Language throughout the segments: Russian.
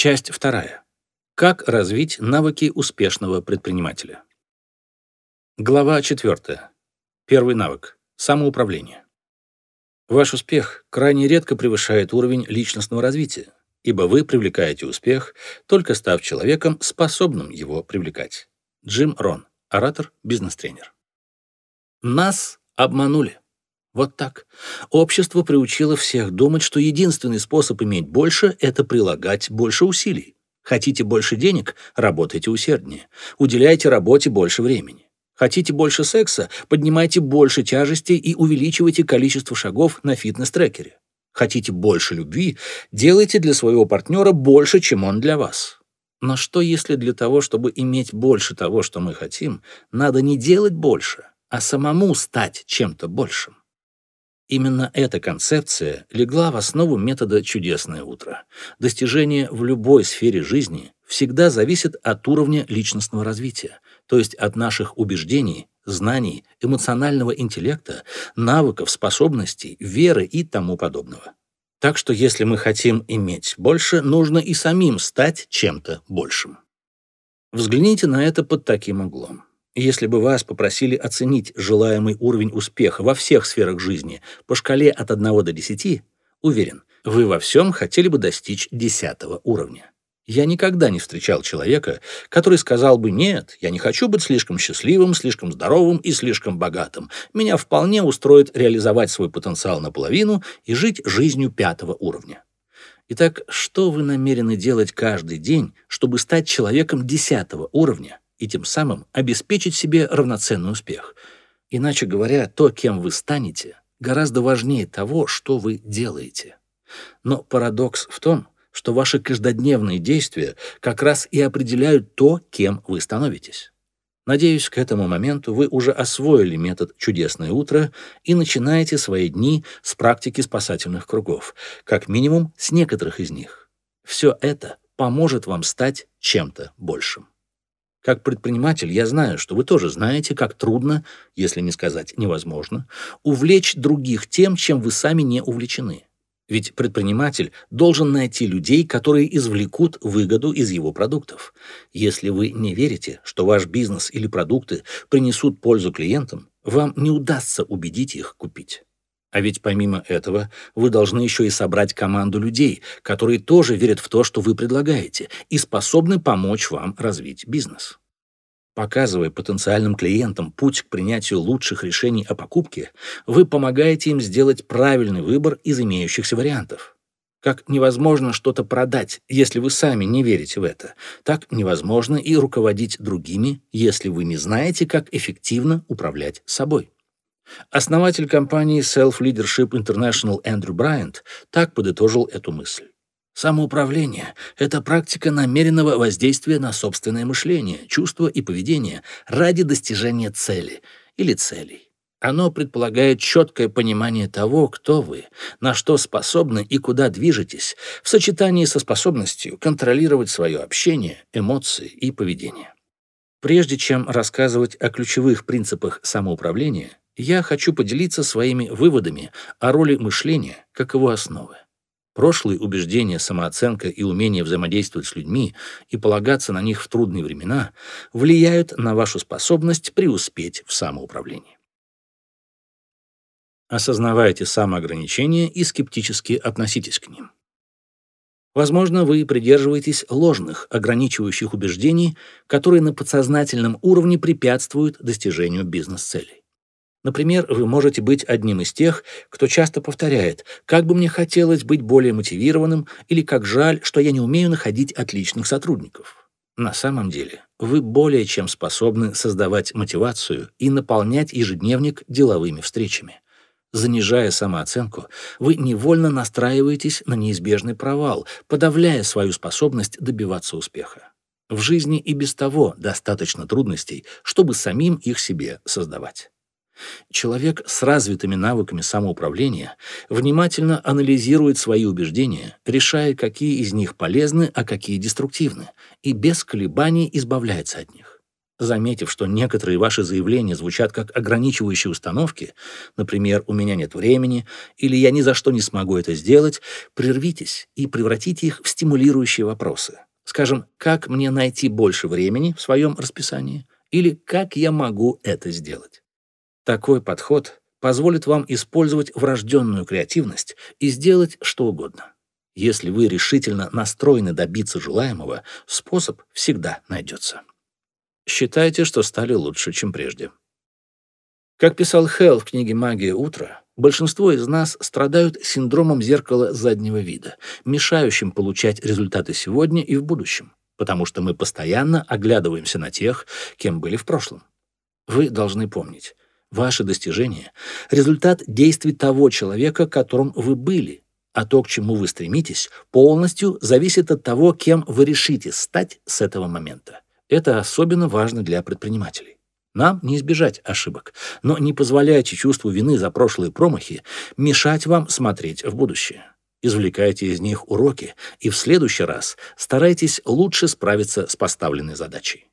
Часть вторая. Как развить навыки успешного предпринимателя? Глава четвертая. Первый навык. Самоуправление. Ваш успех крайне редко превышает уровень личностного развития, ибо вы привлекаете успех, только став человеком, способным его привлекать. Джим Рон, оратор, бизнес-тренер. Нас обманули. Вот так. Общество приучило всех думать, что единственный способ иметь больше – это прилагать больше усилий. Хотите больше денег – работайте усерднее. Уделяйте работе больше времени. Хотите больше секса – поднимайте больше тяжести и увеличивайте количество шагов на фитнес-трекере. Хотите больше любви – делайте для своего партнера больше, чем он для вас. Но что если для того, чтобы иметь больше того, что мы хотим, надо не делать больше, а самому стать чем-то большим? Именно эта концепция легла в основу метода «Чудесное утро». Достижение в любой сфере жизни всегда зависит от уровня личностного развития, то есть от наших убеждений, знаний, эмоционального интеллекта, навыков, способностей, веры и тому подобного. Так что если мы хотим иметь больше, нужно и самим стать чем-то большим. Взгляните на это под таким углом. Если бы вас попросили оценить желаемый уровень успеха во всех сферах жизни по шкале от 1 до 10, уверен, вы во всем хотели бы достичь 10 уровня. Я никогда не встречал человека, который сказал бы «нет, я не хочу быть слишком счастливым, слишком здоровым и слишком богатым. Меня вполне устроит реализовать свой потенциал наполовину и жить жизнью пятого уровня». Итак, что вы намерены делать каждый день, чтобы стать человеком десятого уровня, и тем самым обеспечить себе равноценный успех. Иначе говоря, то, кем вы станете, гораздо важнее того, что вы делаете. Но парадокс в том, что ваши каждодневные действия как раз и определяют то, кем вы становитесь. Надеюсь, к этому моменту вы уже освоили метод «Чудесное утро» и начинаете свои дни с практики спасательных кругов, как минимум с некоторых из них. Все это поможет вам стать чем-то большим. Как предприниматель я знаю, что вы тоже знаете, как трудно, если не сказать невозможно, увлечь других тем, чем вы сами не увлечены. Ведь предприниматель должен найти людей, которые извлекут выгоду из его продуктов. Если вы не верите, что ваш бизнес или продукты принесут пользу клиентам, вам не удастся убедить их купить. А ведь помимо этого, вы должны еще и собрать команду людей, которые тоже верят в то, что вы предлагаете, и способны помочь вам развить бизнес. Показывая потенциальным клиентам путь к принятию лучших решений о покупке, вы помогаете им сделать правильный выбор из имеющихся вариантов. Как невозможно что-то продать, если вы сами не верите в это, так невозможно и руководить другими, если вы не знаете, как эффективно управлять собой. Основатель компании Self Leadership International Эндрю Брайант так подытожил эту мысль. Самоуправление — это практика намеренного воздействия на собственное мышление, чувства и поведение ради достижения цели или целей. Оно предполагает четкое понимание того, кто вы, на что способны и куда движетесь, в сочетании со способностью контролировать свое общение, эмоции и поведение. Прежде чем рассказывать о ключевых принципах самоуправления, я хочу поделиться своими выводами о роли мышления как его основы. Прошлые убеждения, самооценка и умение взаимодействовать с людьми и полагаться на них в трудные времена влияют на вашу способность преуспеть в самоуправлении. Осознавайте самоограничения и скептически относитесь к ним. Возможно, вы придерживаетесь ложных, ограничивающих убеждений, которые на подсознательном уровне препятствуют достижению бизнес-целей. Например, вы можете быть одним из тех, кто часто повторяет «как бы мне хотелось быть более мотивированным» или «как жаль, что я не умею находить отличных сотрудников». На самом деле, вы более чем способны создавать мотивацию и наполнять ежедневник деловыми встречами. Занижая самооценку, вы невольно настраиваетесь на неизбежный провал, подавляя свою способность добиваться успеха. В жизни и без того достаточно трудностей, чтобы самим их себе создавать. Человек с развитыми навыками самоуправления внимательно анализирует свои убеждения, решая, какие из них полезны, а какие деструктивны, и без колебаний избавляется от них. Заметив, что некоторые ваши заявления звучат как ограничивающие установки, например, «у меня нет времени» или «я ни за что не смогу это сделать», прервитесь и превратите их в стимулирующие вопросы. Скажем, «как мне найти больше времени в своем расписании?» или «как я могу это сделать?». Такой подход позволит вам использовать врожденную креативность и сделать что угодно. Если вы решительно настроены добиться желаемого, способ всегда найдется. Считайте, что стали лучше, чем прежде. Как писал Хелл в книге «Магия утра», большинство из нас страдают синдромом зеркала заднего вида, мешающим получать результаты сегодня и в будущем, потому что мы постоянно оглядываемся на тех, кем были в прошлом. Вы должны помнить, ваши достижения — результат действий того человека, которым вы были, а то, к чему вы стремитесь, полностью зависит от того, кем вы решите стать с этого момента. Это особенно важно для предпринимателей. Нам не избежать ошибок, но не позволяйте чувству вины за прошлые промахи мешать вам смотреть в будущее. Извлекайте из них уроки и в следующий раз старайтесь лучше справиться с поставленной задачей.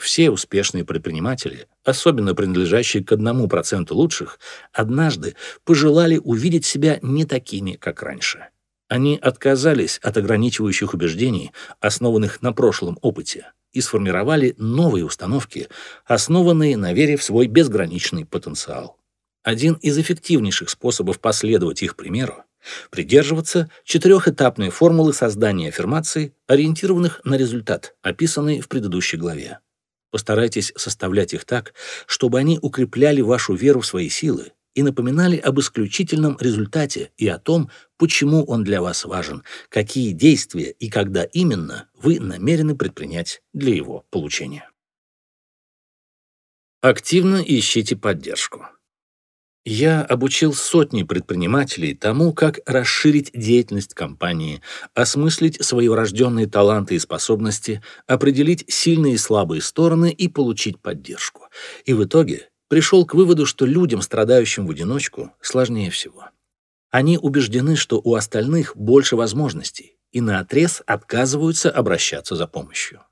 Все успешные предприниматели, особенно принадлежащие к одному проценту лучших, однажды пожелали увидеть себя не такими, как раньше. Они отказались от ограничивающих убеждений, основанных на прошлом опыте, и сформировали новые установки, основанные на вере в свой безграничный потенциал. Один из эффективнейших способов последовать их примеру – придерживаться четырехэтапной формулы создания аффирмаций, ориентированных на результат, описанный в предыдущей главе. Постарайтесь составлять их так, чтобы они укрепляли вашу веру в свои силы и напоминали об исключительном результате и о том, почему он для вас важен, какие действия и когда именно вы намерены предпринять для его получения. Активно ищите поддержку. Я обучил сотни предпринимателей тому, как расширить деятельность компании, осмыслить свои врожденные таланты и способности, определить сильные и слабые стороны и получить поддержку. И в итоге пришел к выводу, что людям, страдающим в одиночку, сложнее всего. Они убеждены, что у остальных больше возможностей, и наотрез отказываются обращаться за помощью.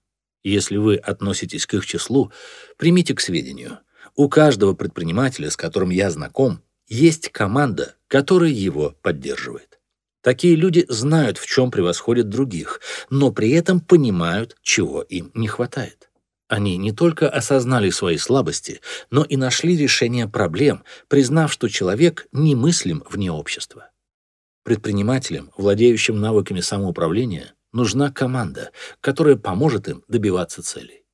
Если вы относитесь к их числу, примите к сведению. У каждого предпринимателя, с которым я знаком, есть команда, которая его поддерживает. Такие люди знают, в чем превосходят других, но при этом понимают, чего им не хватает. Они не только осознали свои слабости, но и нашли решение проблем, признав, что человек немыслим вне общества. Предпринимателям, владеющим навыками самоуправления, нужна команда, которая поможет им добиваться целей.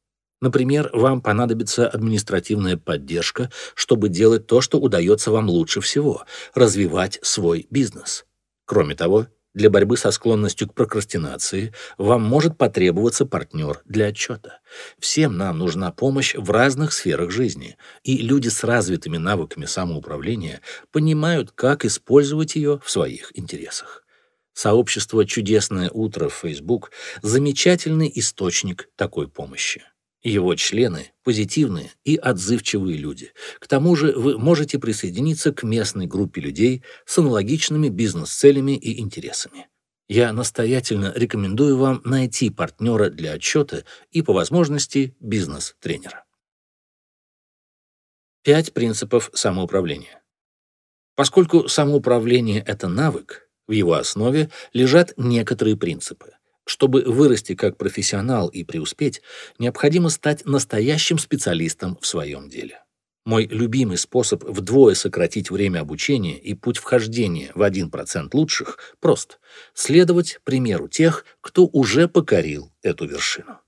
Например, вам понадобится административная поддержка, чтобы делать то, что удается вам лучше всего – развивать свой бизнес. Кроме того, для борьбы со склонностью к прокрастинации вам может потребоваться партнер для отчета. Всем нам нужна помощь в разных сферах жизни, и люди с развитыми навыками самоуправления понимают, как использовать ее в своих интересах. Сообщество «Чудесное утро» в Facebook – замечательный источник такой помощи. Его члены – позитивные и отзывчивые люди. К тому же вы можете присоединиться к местной группе людей с аналогичными бизнес-целями и интересами. Я настоятельно рекомендую вам найти партнера для отчета и, по возможности, бизнес-тренера. Пять принципов самоуправления. Поскольку самоуправление – это навык, в его основе лежат некоторые принципы. Чтобы вырасти как профессионал и преуспеть, необходимо стать настоящим специалистом в своем деле. Мой любимый способ вдвое сократить время обучения и путь вхождения в 1% лучших прост – следовать примеру тех, кто уже покорил эту вершину.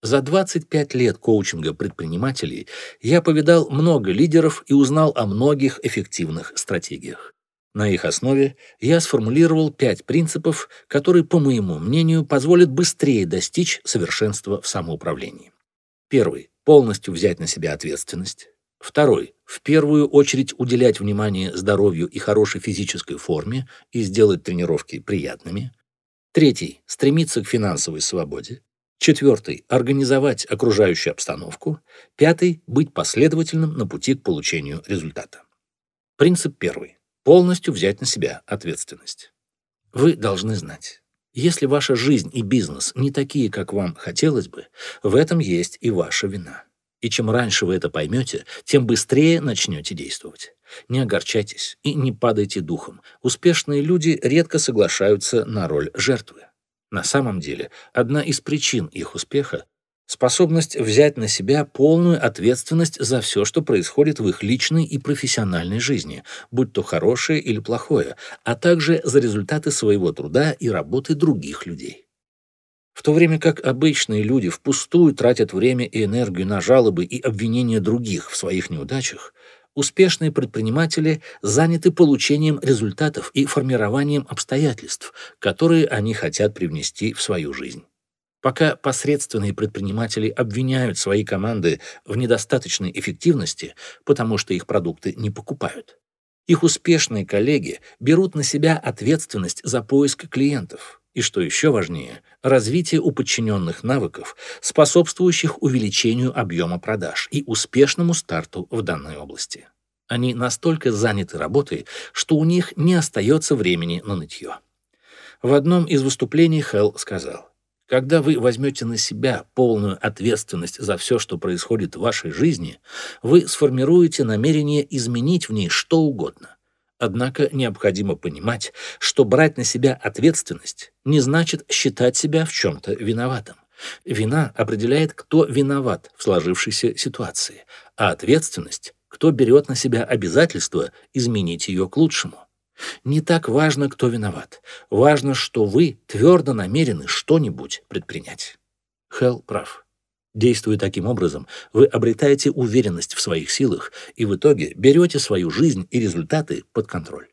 За 25 лет коучинга предпринимателей я повидал много лидеров и узнал о многих эффективных стратегиях. На их основе я сформулировал пять принципов, которые, по моему мнению, позволят быстрее достичь совершенства в самоуправлении. Первый – полностью взять на себя ответственность. Второй – в первую очередь уделять внимание здоровью и хорошей физической форме и сделать тренировки приятными. Третий – стремиться к финансовой свободе. Четвертый – организовать окружающую обстановку. Пятый – быть последовательным на пути к получению результата. Принцип первый полностью взять на себя ответственность. Вы должны знать, если ваша жизнь и бизнес не такие, как вам хотелось бы, в этом есть и ваша вина. И чем раньше вы это поймете, тем быстрее начнете действовать. Не огорчайтесь и не падайте духом. Успешные люди редко соглашаются на роль жертвы. На самом деле, одна из причин их успеха – способность взять на себя полную ответственность за все, что происходит в их личной и профессиональной жизни, будь то хорошее или плохое, а также за результаты своего труда и работы других людей. В то время как обычные люди впустую тратят время и энергию на жалобы и обвинения других в своих неудачах, успешные предприниматели заняты получением результатов и формированием обстоятельств, которые они хотят привнести в свою жизнь. Пока посредственные предприниматели обвиняют свои команды в недостаточной эффективности, потому что их продукты не покупают, их успешные коллеги берут на себя ответственность за поиск клиентов, и, что еще важнее, развитие у подчиненных навыков, способствующих увеличению объема продаж и успешному старту в данной области. Они настолько заняты работой, что у них не остается времени на нытье. В одном из выступлений Хелл сказал, «Когда вы возьмете на себя полную ответственность за все, что происходит в вашей жизни, вы сформируете намерение изменить в ней что угодно. Однако необходимо понимать, что брать на себя ответственность не значит считать себя в чем-то виноватым. Вина определяет, кто виноват в сложившейся ситуации, а ответственность – кто берет на себя обязательство изменить ее к лучшему. Не так важно, кто виноват. Важно, что вы твердо намерены что-нибудь предпринять. Хелл прав. Действуя таким образом, вы обретаете уверенность в своих силах и в итоге берете свою жизнь и результаты под контроль.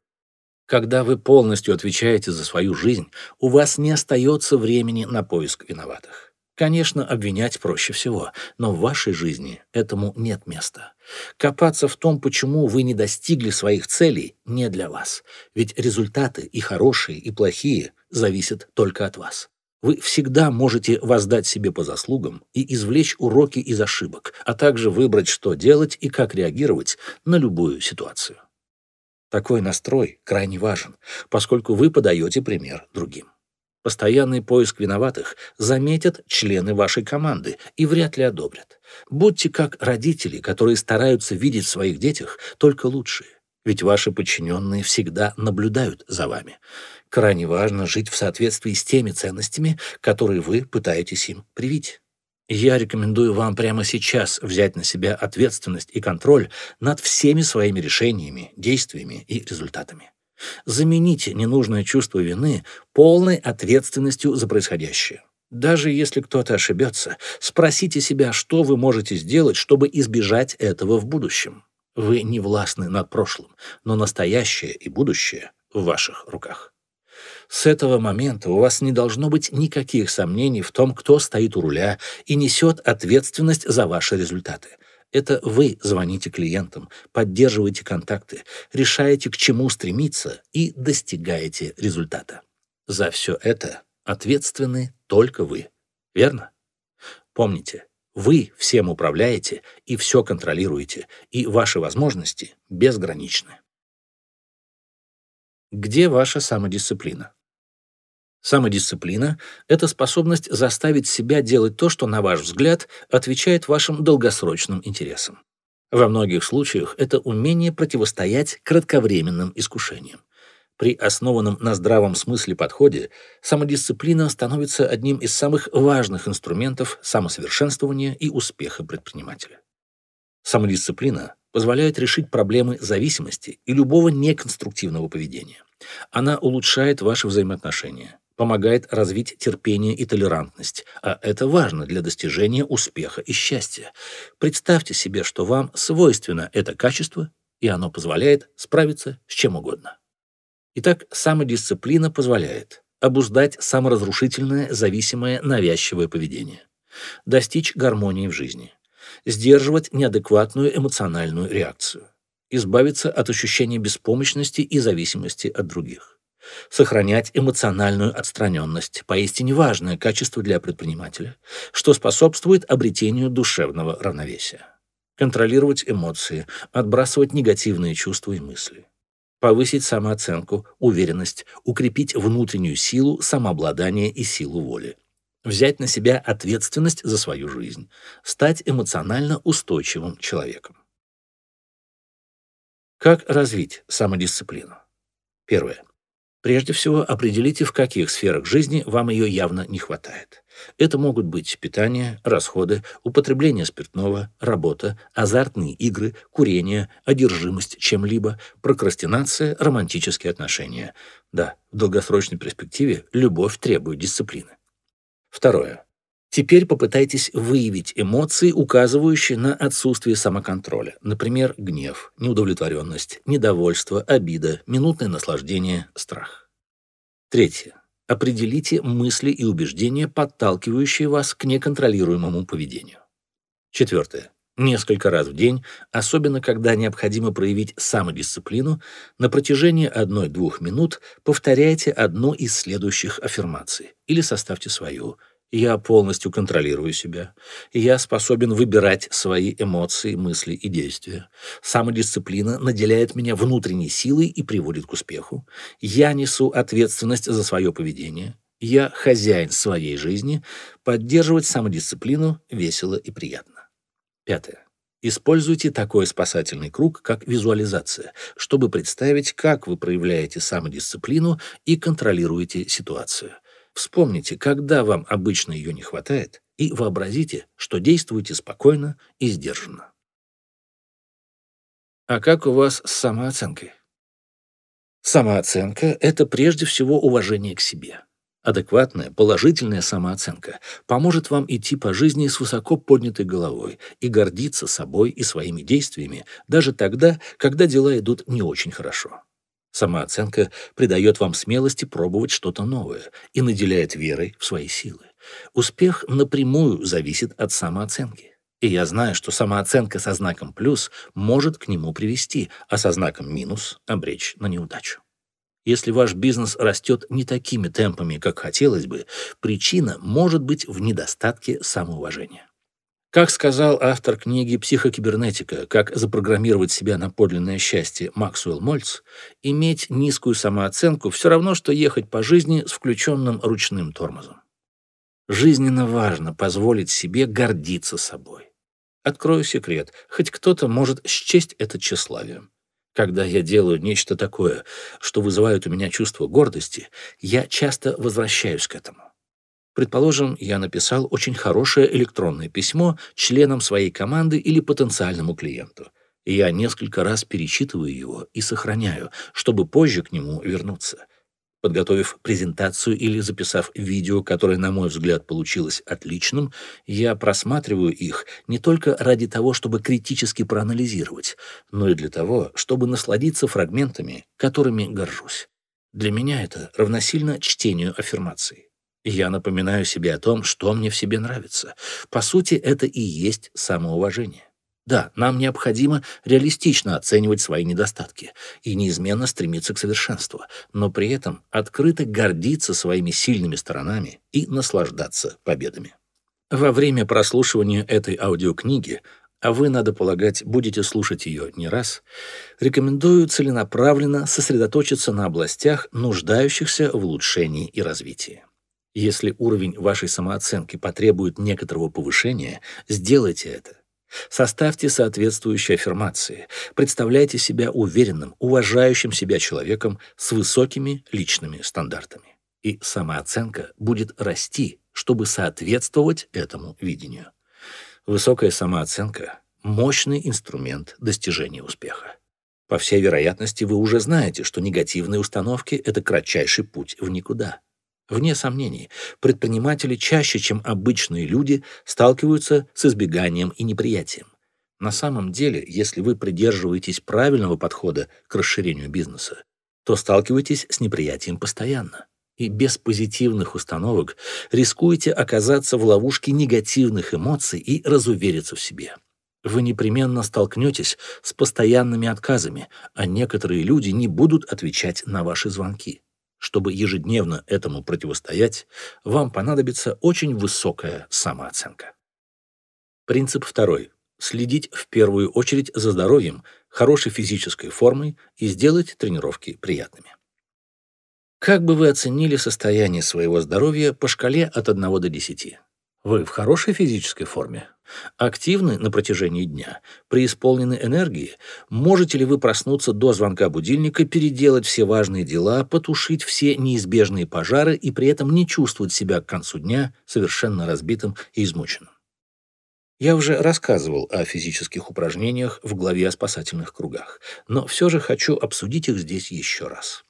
Когда вы полностью отвечаете за свою жизнь, у вас не остается времени на поиск виноватых. Конечно, обвинять проще всего, но в вашей жизни этому нет места. Копаться в том, почему вы не достигли своих целей, не для вас. Ведь результаты и хорошие, и плохие зависят только от вас. Вы всегда можете воздать себе по заслугам и извлечь уроки из ошибок, а также выбрать, что делать и как реагировать на любую ситуацию. Такой настрой крайне важен, поскольку вы подаете пример другим. Постоянный поиск виноватых заметят члены вашей команды и вряд ли одобрят. Будьте как родители, которые стараются видеть в своих детях только лучшие, ведь ваши подчиненные всегда наблюдают за вами. Крайне важно жить в соответствии с теми ценностями, которые вы пытаетесь им привить. Я рекомендую вам прямо сейчас взять на себя ответственность и контроль над всеми своими решениями, действиями и результатами. Замените ненужное чувство вины полной ответственностью за происходящее. Даже если кто-то ошибется, спросите себя, что вы можете сделать, чтобы избежать этого в будущем. Вы не властны над прошлым, но настоящее и будущее в ваших руках. С этого момента у вас не должно быть никаких сомнений в том, кто стоит у руля и несет ответственность за ваши результаты. Это вы звоните клиентам, поддерживаете контакты, решаете, к чему стремиться и достигаете результата. За все это ответственны только вы. Верно? Помните, вы всем управляете и все контролируете, и ваши возможности безграничны. Где ваша самодисциплина? Самодисциплина – это способность заставить себя делать то, что, на ваш взгляд, отвечает вашим долгосрочным интересам. Во многих случаях это умение противостоять кратковременным искушениям. При основанном на здравом смысле подходе самодисциплина становится одним из самых важных инструментов самосовершенствования и успеха предпринимателя. Самодисциплина позволяет решить проблемы зависимости и любого неконструктивного поведения. Она улучшает ваши взаимоотношения, помогает развить терпение и толерантность, а это важно для достижения успеха и счастья. Представьте себе, что вам свойственно это качество, и оно позволяет справиться с чем угодно. Итак, самодисциплина позволяет обуздать саморазрушительное, зависимое, навязчивое поведение, достичь гармонии в жизни, сдерживать неадекватную эмоциональную реакцию, избавиться от ощущения беспомощности и зависимости от других сохранять эмоциональную отстраненность, поистине важное качество для предпринимателя, что способствует обретению душевного равновесия. Контролировать эмоции, отбрасывать негативные чувства и мысли. Повысить самооценку, уверенность, укрепить внутреннюю силу, самообладание и силу воли. взять на себя ответственность за свою жизнь, стать эмоционально устойчивым человеком. Как развить самодисциплину? Первое. Прежде всего, определите, в каких сферах жизни вам ее явно не хватает. Это могут быть питание, расходы, употребление спиртного, работа, азартные игры, курение, одержимость чем-либо, прокрастинация, романтические отношения. Да, в долгосрочной перспективе любовь требует дисциплины. Второе. Теперь попытайтесь выявить эмоции, указывающие на отсутствие самоконтроля. Например, гнев, неудовлетворенность, недовольство, обида, минутное наслаждение, страх. Третье. Определите мысли и убеждения, подталкивающие вас к неконтролируемому поведению. Четвертое. Несколько раз в день, особенно когда необходимо проявить самодисциплину, на протяжении 1-2 минут повторяйте одну из следующих аффирмаций или составьте свою – я полностью контролирую себя. Я способен выбирать свои эмоции, мысли и действия. Самодисциплина наделяет меня внутренней силой и приводит к успеху. Я несу ответственность за свое поведение. Я хозяин своей жизни. Поддерживать самодисциплину весело и приятно. Пятое. Используйте такой спасательный круг, как визуализация, чтобы представить, как вы проявляете самодисциплину и контролируете ситуацию. Вспомните, когда вам обычно ее не хватает, и вообразите, что действуете спокойно и сдержанно. А как у вас с самооценкой? Самооценка – это прежде всего уважение к себе. Адекватная, положительная самооценка поможет вам идти по жизни с высоко поднятой головой и гордиться собой и своими действиями даже тогда, когда дела идут не очень хорошо. Самооценка придает вам смелости пробовать что-то новое и наделяет верой в свои силы. Успех напрямую зависит от самооценки. И я знаю, что самооценка со знаком «плюс» может к нему привести, а со знаком «минус» обречь на неудачу. Если ваш бизнес растет не такими темпами, как хотелось бы, причина может быть в недостатке самоуважения. Как сказал автор книги «Психокибернетика. Как запрограммировать себя на подлинное счастье» Максуэлл Мольц, иметь низкую самооценку все равно, что ехать по жизни с включенным ручным тормозом. Жизненно важно позволить себе гордиться собой. Открою секрет, хоть кто-то может счесть это тщеславием. Когда я делаю нечто такое, что вызывает у меня чувство гордости, я часто возвращаюсь к этому. Предположим, я написал очень хорошее электронное письмо членам своей команды или потенциальному клиенту. Я несколько раз перечитываю его и сохраняю, чтобы позже к нему вернуться. Подготовив презентацию или записав видео, которое, на мой взгляд, получилось отличным, я просматриваю их не только ради того, чтобы критически проанализировать, но и для того, чтобы насладиться фрагментами, которыми горжусь. Для меня это равносильно чтению аффирмаций. Я напоминаю себе о том, что мне в себе нравится. По сути, это и есть самоуважение. Да, нам необходимо реалистично оценивать свои недостатки и неизменно стремиться к совершенству, но при этом открыто гордиться своими сильными сторонами и наслаждаться победами. Во время прослушивания этой аудиокниги, а вы, надо полагать, будете слушать ее не раз, рекомендую целенаправленно сосредоточиться на областях, нуждающихся в улучшении и развитии. Если уровень вашей самооценки потребует некоторого повышения, сделайте это. Составьте соответствующие аффирмации. Представляйте себя уверенным, уважающим себя человеком с высокими личными стандартами. И самооценка будет расти, чтобы соответствовать этому видению. Высокая самооценка – мощный инструмент достижения успеха. По всей вероятности, вы уже знаете, что негативные установки – это кратчайший путь в никуда. Вне сомнений, предприниматели чаще, чем обычные люди, сталкиваются с избеганием и неприятием. На самом деле, если вы придерживаетесь правильного подхода к расширению бизнеса, то сталкиваетесь с неприятием постоянно. И без позитивных установок рискуете оказаться в ловушке негативных эмоций и разувериться в себе. Вы непременно столкнетесь с постоянными отказами, а некоторые люди не будут отвечать на ваши звонки. Чтобы ежедневно этому противостоять, вам понадобится очень высокая самооценка. Принцип второй. Следить в первую очередь за здоровьем, хорошей физической формой и сделать тренировки приятными. Как бы вы оценили состояние своего здоровья по шкале от 1 до 10? Вы в хорошей физической форме? Активны на протяжении дня? Преисполнены энергии? Можете ли вы проснуться до звонка будильника, переделать все важные дела, потушить все неизбежные пожары и при этом не чувствовать себя к концу дня совершенно разбитым и измученным? Я уже рассказывал о физических упражнениях в главе о спасательных кругах, но все же хочу обсудить их здесь еще раз.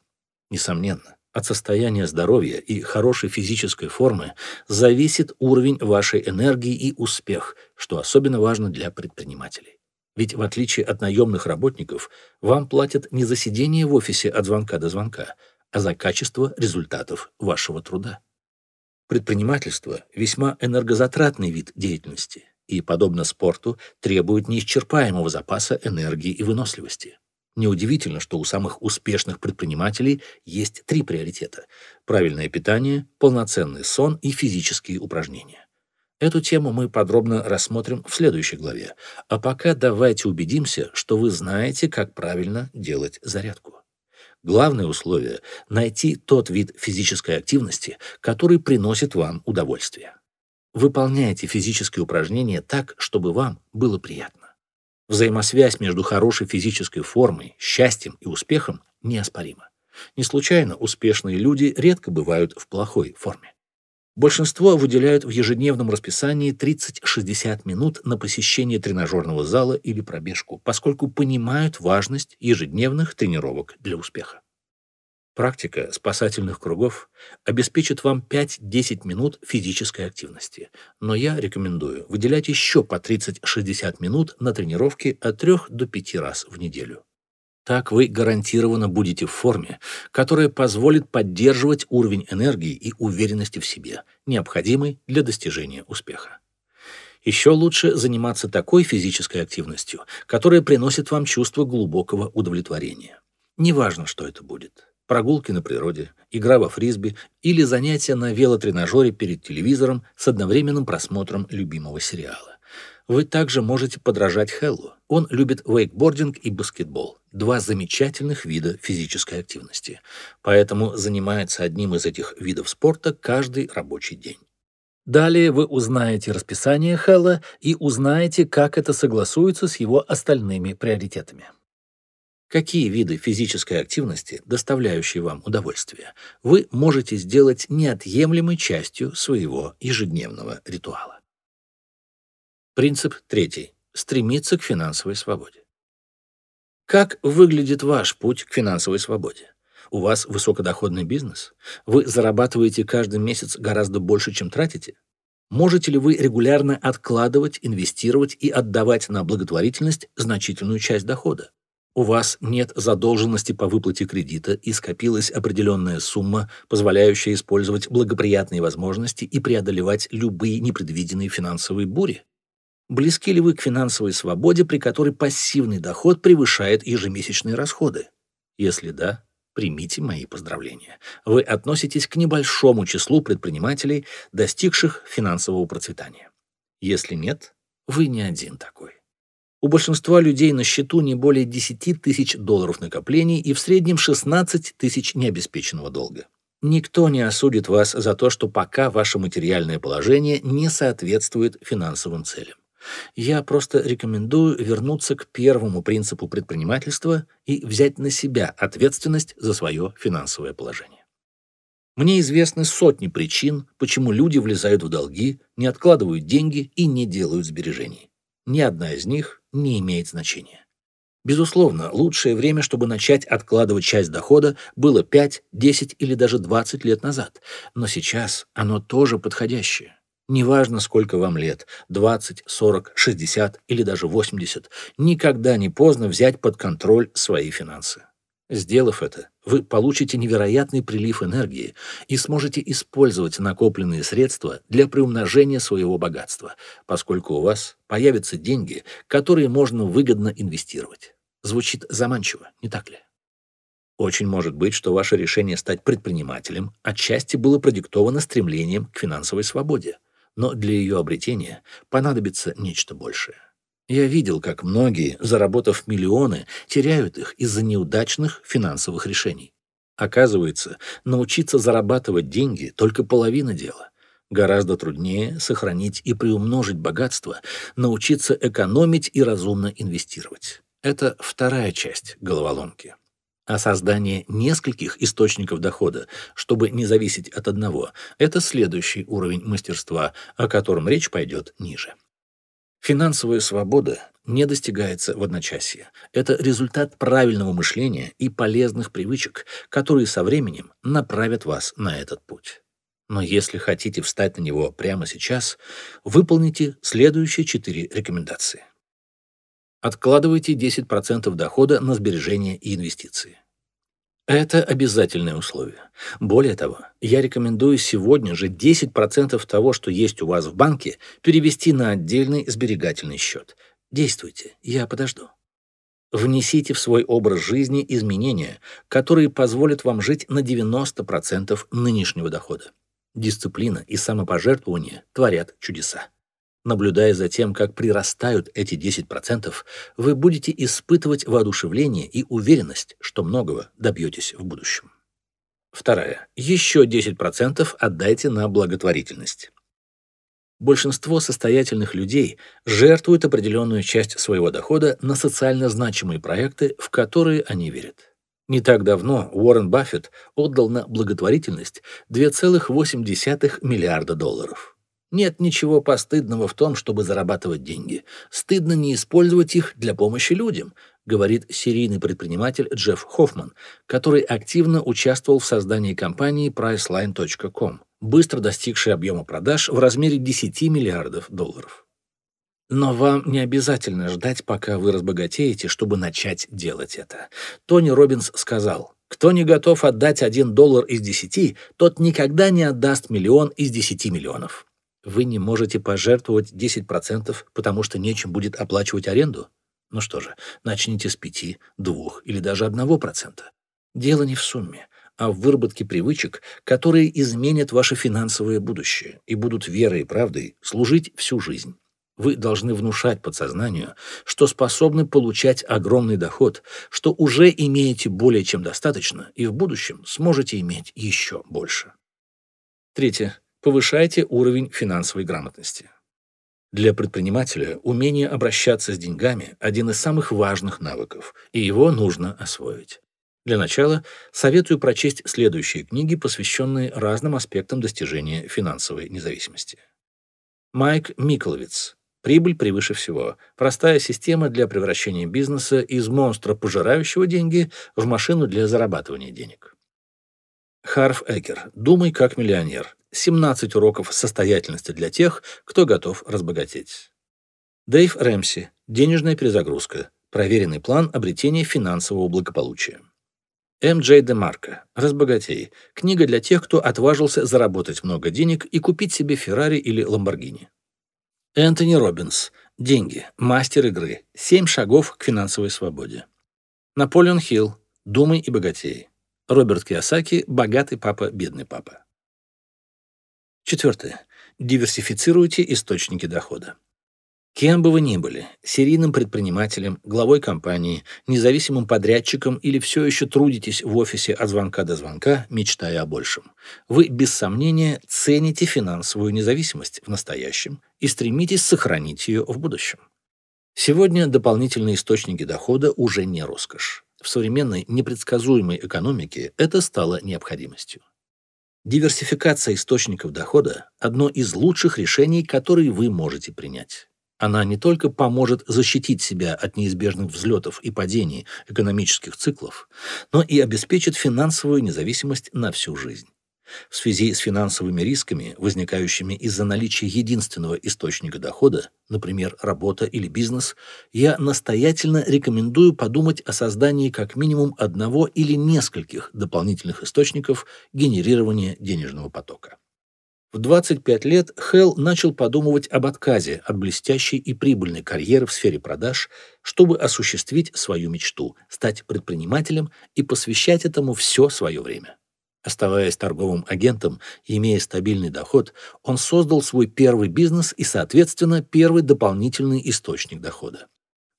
Несомненно, от состояния здоровья и хорошей физической формы зависит уровень вашей энергии и успех, что особенно важно для предпринимателей. Ведь в отличие от наемных работников, вам платят не за сидение в офисе от звонка до звонка, а за качество результатов вашего труда. Предпринимательство – весьма энергозатратный вид деятельности – и, подобно спорту, требует неисчерпаемого запаса энергии и выносливости. Неудивительно, что у самых успешных предпринимателей есть три приоритета – правильное питание, полноценный сон и физические упражнения. Эту тему мы подробно рассмотрим в следующей главе, а пока давайте убедимся, что вы знаете, как правильно делать зарядку. Главное условие – найти тот вид физической активности, который приносит вам удовольствие. Выполняйте физические упражнения так, чтобы вам было приятно. Взаимосвязь между хорошей физической формой, счастьем и успехом неоспорима. Не случайно успешные люди редко бывают в плохой форме. Большинство выделяют в ежедневном расписании 30-60 минут на посещение тренажерного зала или пробежку, поскольку понимают важность ежедневных тренировок для успеха. Практика спасательных кругов обеспечит вам 5-10 минут физической активности, но я рекомендую выделять еще по 30-60 минут на тренировки от 3 до 5 раз в неделю. Так вы гарантированно будете в форме, которая позволит поддерживать уровень энергии и уверенности в себе, необходимый для достижения успеха. Еще лучше заниматься такой физической активностью, которая приносит вам чувство глубокого удовлетворения. Неважно, что это будет прогулки на природе, игра во фрисби или занятия на велотренажере перед телевизором с одновременным просмотром любимого сериала. Вы также можете подражать Хеллу. Он любит вейкбординг и баскетбол, два замечательных вида физической активности. Поэтому занимается одним из этих видов спорта каждый рабочий день. Далее вы узнаете расписание Хэлла и узнаете, как это согласуется с его остальными приоритетами. Какие виды физической активности, доставляющие вам удовольствие, вы можете сделать неотъемлемой частью своего ежедневного ритуала? Принцип третий. Стремиться к финансовой свободе. Как выглядит ваш путь к финансовой свободе? У вас высокодоходный бизнес? Вы зарабатываете каждый месяц гораздо больше, чем тратите? Можете ли вы регулярно откладывать, инвестировать и отдавать на благотворительность значительную часть дохода? У вас нет задолженности по выплате кредита и скопилась определенная сумма, позволяющая использовать благоприятные возможности и преодолевать любые непредвиденные финансовые бури? Близки ли вы к финансовой свободе, при которой пассивный доход превышает ежемесячные расходы? Если да, примите мои поздравления. Вы относитесь к небольшому числу предпринимателей, достигших финансового процветания. Если нет, вы не один такой. У большинства людей на счету не более 10 тысяч долларов накоплений и в среднем 16 тысяч необеспеченного долга. Никто не осудит вас за то, что пока ваше материальное положение не соответствует финансовым целям. Я просто рекомендую вернуться к первому принципу предпринимательства и взять на себя ответственность за свое финансовое положение. Мне известны сотни причин, почему люди влезают в долги, не откладывают деньги и не делают сбережений. Ни одна из них не имеет значения. Безусловно, лучшее время, чтобы начать откладывать часть дохода, было 5, 10 или даже 20 лет назад. Но сейчас оно тоже подходящее. Неважно, сколько вам лет – 20, 40, 60 или даже 80 – никогда не поздно взять под контроль свои финансы. Сделав это, вы получите невероятный прилив энергии и сможете использовать накопленные средства для приумножения своего богатства, поскольку у вас появятся деньги, которые можно выгодно инвестировать. Звучит заманчиво, не так ли? Очень может быть, что ваше решение стать предпринимателем отчасти было продиктовано стремлением к финансовой свободе, но для ее обретения понадобится нечто большее. Я видел, как многие, заработав миллионы, теряют их из-за неудачных финансовых решений. Оказывается, научиться зарабатывать деньги – только половина дела. Гораздо труднее сохранить и приумножить богатство, научиться экономить и разумно инвестировать. Это вторая часть головоломки. А создание нескольких источников дохода, чтобы не зависеть от одного, это следующий уровень мастерства, о котором речь пойдет ниже. Финансовая свобода не достигается в одночасье. Это результат правильного мышления и полезных привычек, которые со временем направят вас на этот путь. Но если хотите встать на него прямо сейчас, выполните следующие четыре рекомендации. Откладывайте 10% дохода на сбережения и инвестиции. Это обязательное условие. Более того, я рекомендую сегодня же 10% того, что есть у вас в банке, перевести на отдельный сберегательный счет. Действуйте, я подожду. Внесите в свой образ жизни изменения, которые позволят вам жить на 90% нынешнего дохода. Дисциплина и самопожертвование творят чудеса. Наблюдая за тем, как прирастают эти 10%, вы будете испытывать воодушевление и уверенность, что многого добьетесь в будущем. Вторая. Еще 10% отдайте на благотворительность. Большинство состоятельных людей жертвуют определенную часть своего дохода на социально значимые проекты, в которые они верят. Не так давно Уоррен Баффет отдал на благотворительность 2,8 миллиарда долларов. Нет ничего постыдного в том, чтобы зарабатывать деньги. Стыдно не использовать их для помощи людям, говорит серийный предприниматель Джефф Хоффман, который активно участвовал в создании компании Priceline.com, быстро достигшей объема продаж в размере 10 миллиардов долларов. Но вам не обязательно ждать, пока вы разбогатеете, чтобы начать делать это. Тони Робинс сказал, кто не готов отдать один доллар из десяти, тот никогда не отдаст миллион из десяти миллионов. Вы не можете пожертвовать 10%, потому что нечем будет оплачивать аренду? Ну что же, начните с 5, 2 или даже 1%. Дело не в сумме, а в выработке привычек, которые изменят ваше финансовое будущее и будут верой и правдой служить всю жизнь. Вы должны внушать подсознанию, что способны получать огромный доход, что уже имеете более чем достаточно и в будущем сможете иметь еще больше. Третье. Повышайте уровень финансовой грамотности. Для предпринимателя умение обращаться с деньгами – один из самых важных навыков, и его нужно освоить. Для начала советую прочесть следующие книги, посвященные разным аспектам достижения финансовой независимости. Майк Миколовиц «Прибыль превыше всего. Простая система для превращения бизнеса из монстра, пожирающего деньги, в машину для зарабатывания денег». Харф Экер «Думай как миллионер. 17 уроков состоятельности для тех, кто готов разбогатеть. Дэйв Рэмси. Денежная перезагрузка. Проверенный план обретения финансового благополучия. М. Джей Демарко. Разбогатей. Книга для тех, кто отважился заработать много денег и купить себе Феррари или Ламборгини. Энтони Робинс. Деньги. Мастер игры. Семь шагов к финансовой свободе. Наполеон Хилл. Думай и богатей. Роберт Киосаки. Богатый папа, бедный папа. Четвертое. Диверсифицируйте источники дохода. Кем бы вы ни были, серийным предпринимателем, главой компании, независимым подрядчиком или все еще трудитесь в офисе от звонка до звонка, мечтая о большем, вы без сомнения цените финансовую независимость в настоящем и стремитесь сохранить ее в будущем. Сегодня дополнительные источники дохода уже не роскошь. В современной непредсказуемой экономике это стало необходимостью. Диверсификация источников дохода – одно из лучших решений, которые вы можете принять. Она не только поможет защитить себя от неизбежных взлетов и падений экономических циклов, но и обеспечит финансовую независимость на всю жизнь. В связи с финансовыми рисками, возникающими из-за наличия единственного источника дохода, например, работа или бизнес, я настоятельно рекомендую подумать о создании как минимум одного или нескольких дополнительных источников генерирования денежного потока. В 25 лет Хелл начал подумывать об отказе от блестящей и прибыльной карьеры в сфере продаж, чтобы осуществить свою мечту – стать предпринимателем и посвящать этому все свое время. Оставаясь торговым агентом и имея стабильный доход, он создал свой первый бизнес и, соответственно, первый дополнительный источник дохода.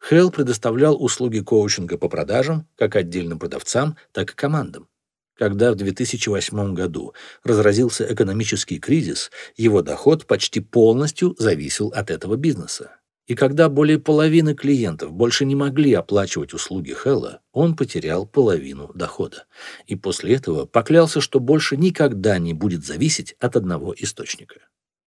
Хелл предоставлял услуги коучинга по продажам как отдельным продавцам, так и командам. Когда в 2008 году разразился экономический кризис, его доход почти полностью зависел от этого бизнеса. И когда более половины клиентов больше не могли оплачивать услуги Хэлла, он потерял половину дохода. И после этого поклялся, что больше никогда не будет зависеть от одного источника.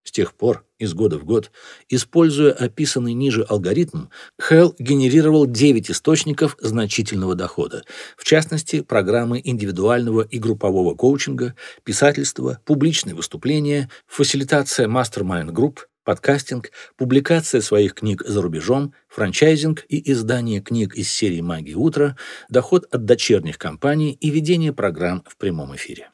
С тех пор, из года в год, используя описанный ниже алгоритм, Хелл генерировал 9 источников значительного дохода, в частности, программы индивидуального и группового коучинга, писательства, публичные выступления, фасилитация mastermind-групп, подкастинг, публикация своих книг за рубежом, франчайзинг и издание книг из серии «Магия утра», доход от дочерних компаний и ведение программ в прямом эфире.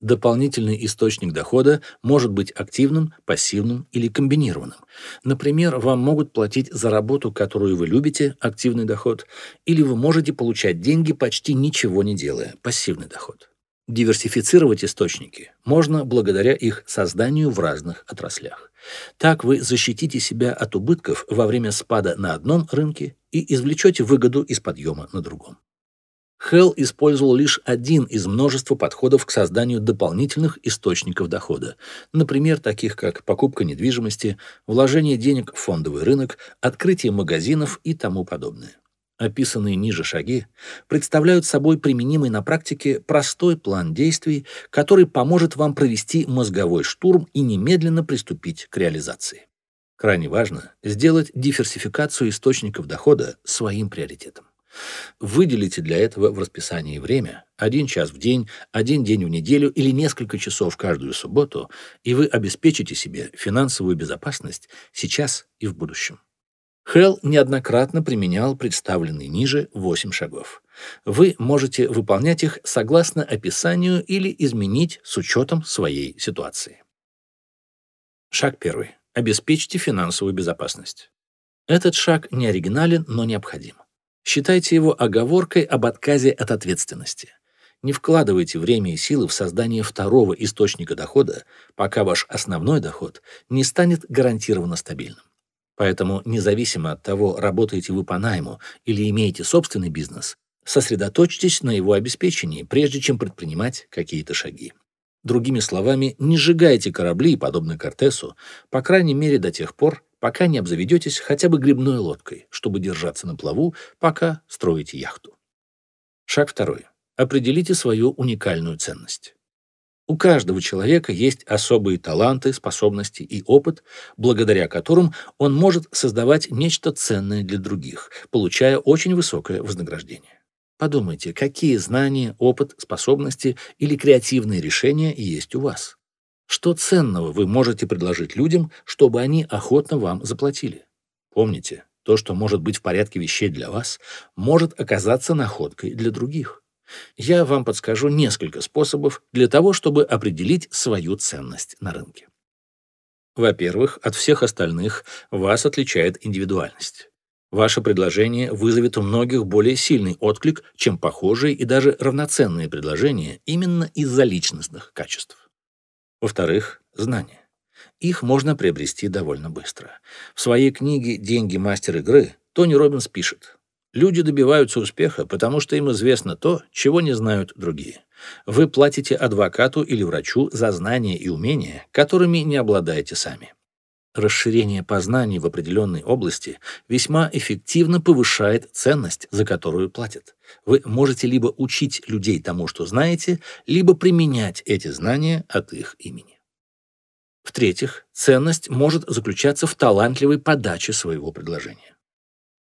Дополнительный источник дохода может быть активным, пассивным или комбинированным. Например, вам могут платить за работу, которую вы любите, активный доход, или вы можете получать деньги почти ничего не делая, пассивный доход. Диверсифицировать источники можно благодаря их созданию в разных отраслях. Так вы защитите себя от убытков во время спада на одном рынке и извлечете выгоду из подъема на другом. Хелл использовал лишь один из множества подходов к созданию дополнительных источников дохода, например, таких как покупка недвижимости, вложение денег в фондовый рынок, открытие магазинов и тому подобное. Описанные ниже шаги представляют собой применимый на практике простой план действий, который поможет вам провести мозговой штурм и немедленно приступить к реализации. Крайне важно сделать диверсификацию источников дохода своим приоритетом. Выделите для этого в расписании время, один час в день, один день в неделю или несколько часов каждую субботу, и вы обеспечите себе финансовую безопасность сейчас и в будущем. Хелл неоднократно применял представленные ниже 8 шагов. Вы можете выполнять их согласно описанию или изменить с учетом своей ситуации. Шаг первый. Обеспечьте финансовую безопасность. Этот шаг не оригинален, но необходим. Считайте его оговоркой об отказе от ответственности. Не вкладывайте время и силы в создание второго источника дохода, пока ваш основной доход не станет гарантированно стабильным. Поэтому, независимо от того, работаете вы по найму или имеете собственный бизнес, сосредоточьтесь на его обеспечении, прежде чем предпринимать какие-то шаги. Другими словами, не сжигайте корабли, подобно Кортесу, по крайней мере до тех пор, пока не обзаведетесь хотя бы грибной лодкой, чтобы держаться на плаву, пока строите яхту. Шаг второй. Определите свою уникальную ценность. У каждого человека есть особые таланты, способности и опыт, благодаря которым он может создавать нечто ценное для других, получая очень высокое вознаграждение. Подумайте, какие знания, опыт, способности или креативные решения есть у вас. Что ценного вы можете предложить людям, чтобы они охотно вам заплатили? Помните, то, что может быть в порядке вещей для вас, может оказаться находкой для других. Я вам подскажу несколько способов для того, чтобы определить свою ценность на рынке. Во-первых, от всех остальных вас отличает индивидуальность. Ваше предложение вызовет у многих более сильный отклик, чем похожие и даже равноценные предложения именно из-за личностных качеств. Во-вторых, знания. Их можно приобрести довольно быстро. В своей книге «Деньги мастер игры» Тони Робинс пишет, Люди добиваются успеха, потому что им известно то, чего не знают другие. Вы платите адвокату или врачу за знания и умения, которыми не обладаете сами. Расширение познаний в определенной области весьма эффективно повышает ценность, за которую платят. Вы можете либо учить людей тому, что знаете, либо применять эти знания от их имени. В-третьих, ценность может заключаться в талантливой подаче своего предложения.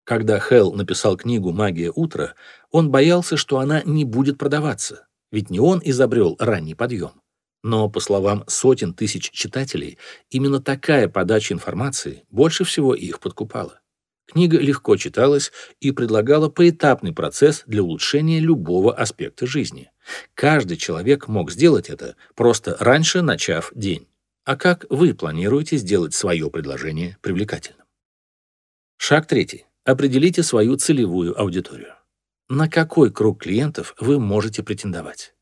Когда Хелл написал книгу «Магия утра», он боялся, что она не будет продаваться, ведь не он изобрел ранний подъем. Но, по словам сотен тысяч читателей, именно такая подача информации больше всего их подкупала. Книга легко читалась и предлагала поэтапный процесс для улучшения любого аспекта жизни. Каждый человек мог сделать это, просто раньше начав день. А как вы планируете сделать свое предложение привлекательным? Шаг третий. Определите свою целевую аудиторию. На какой круг клиентов вы можете претендовать?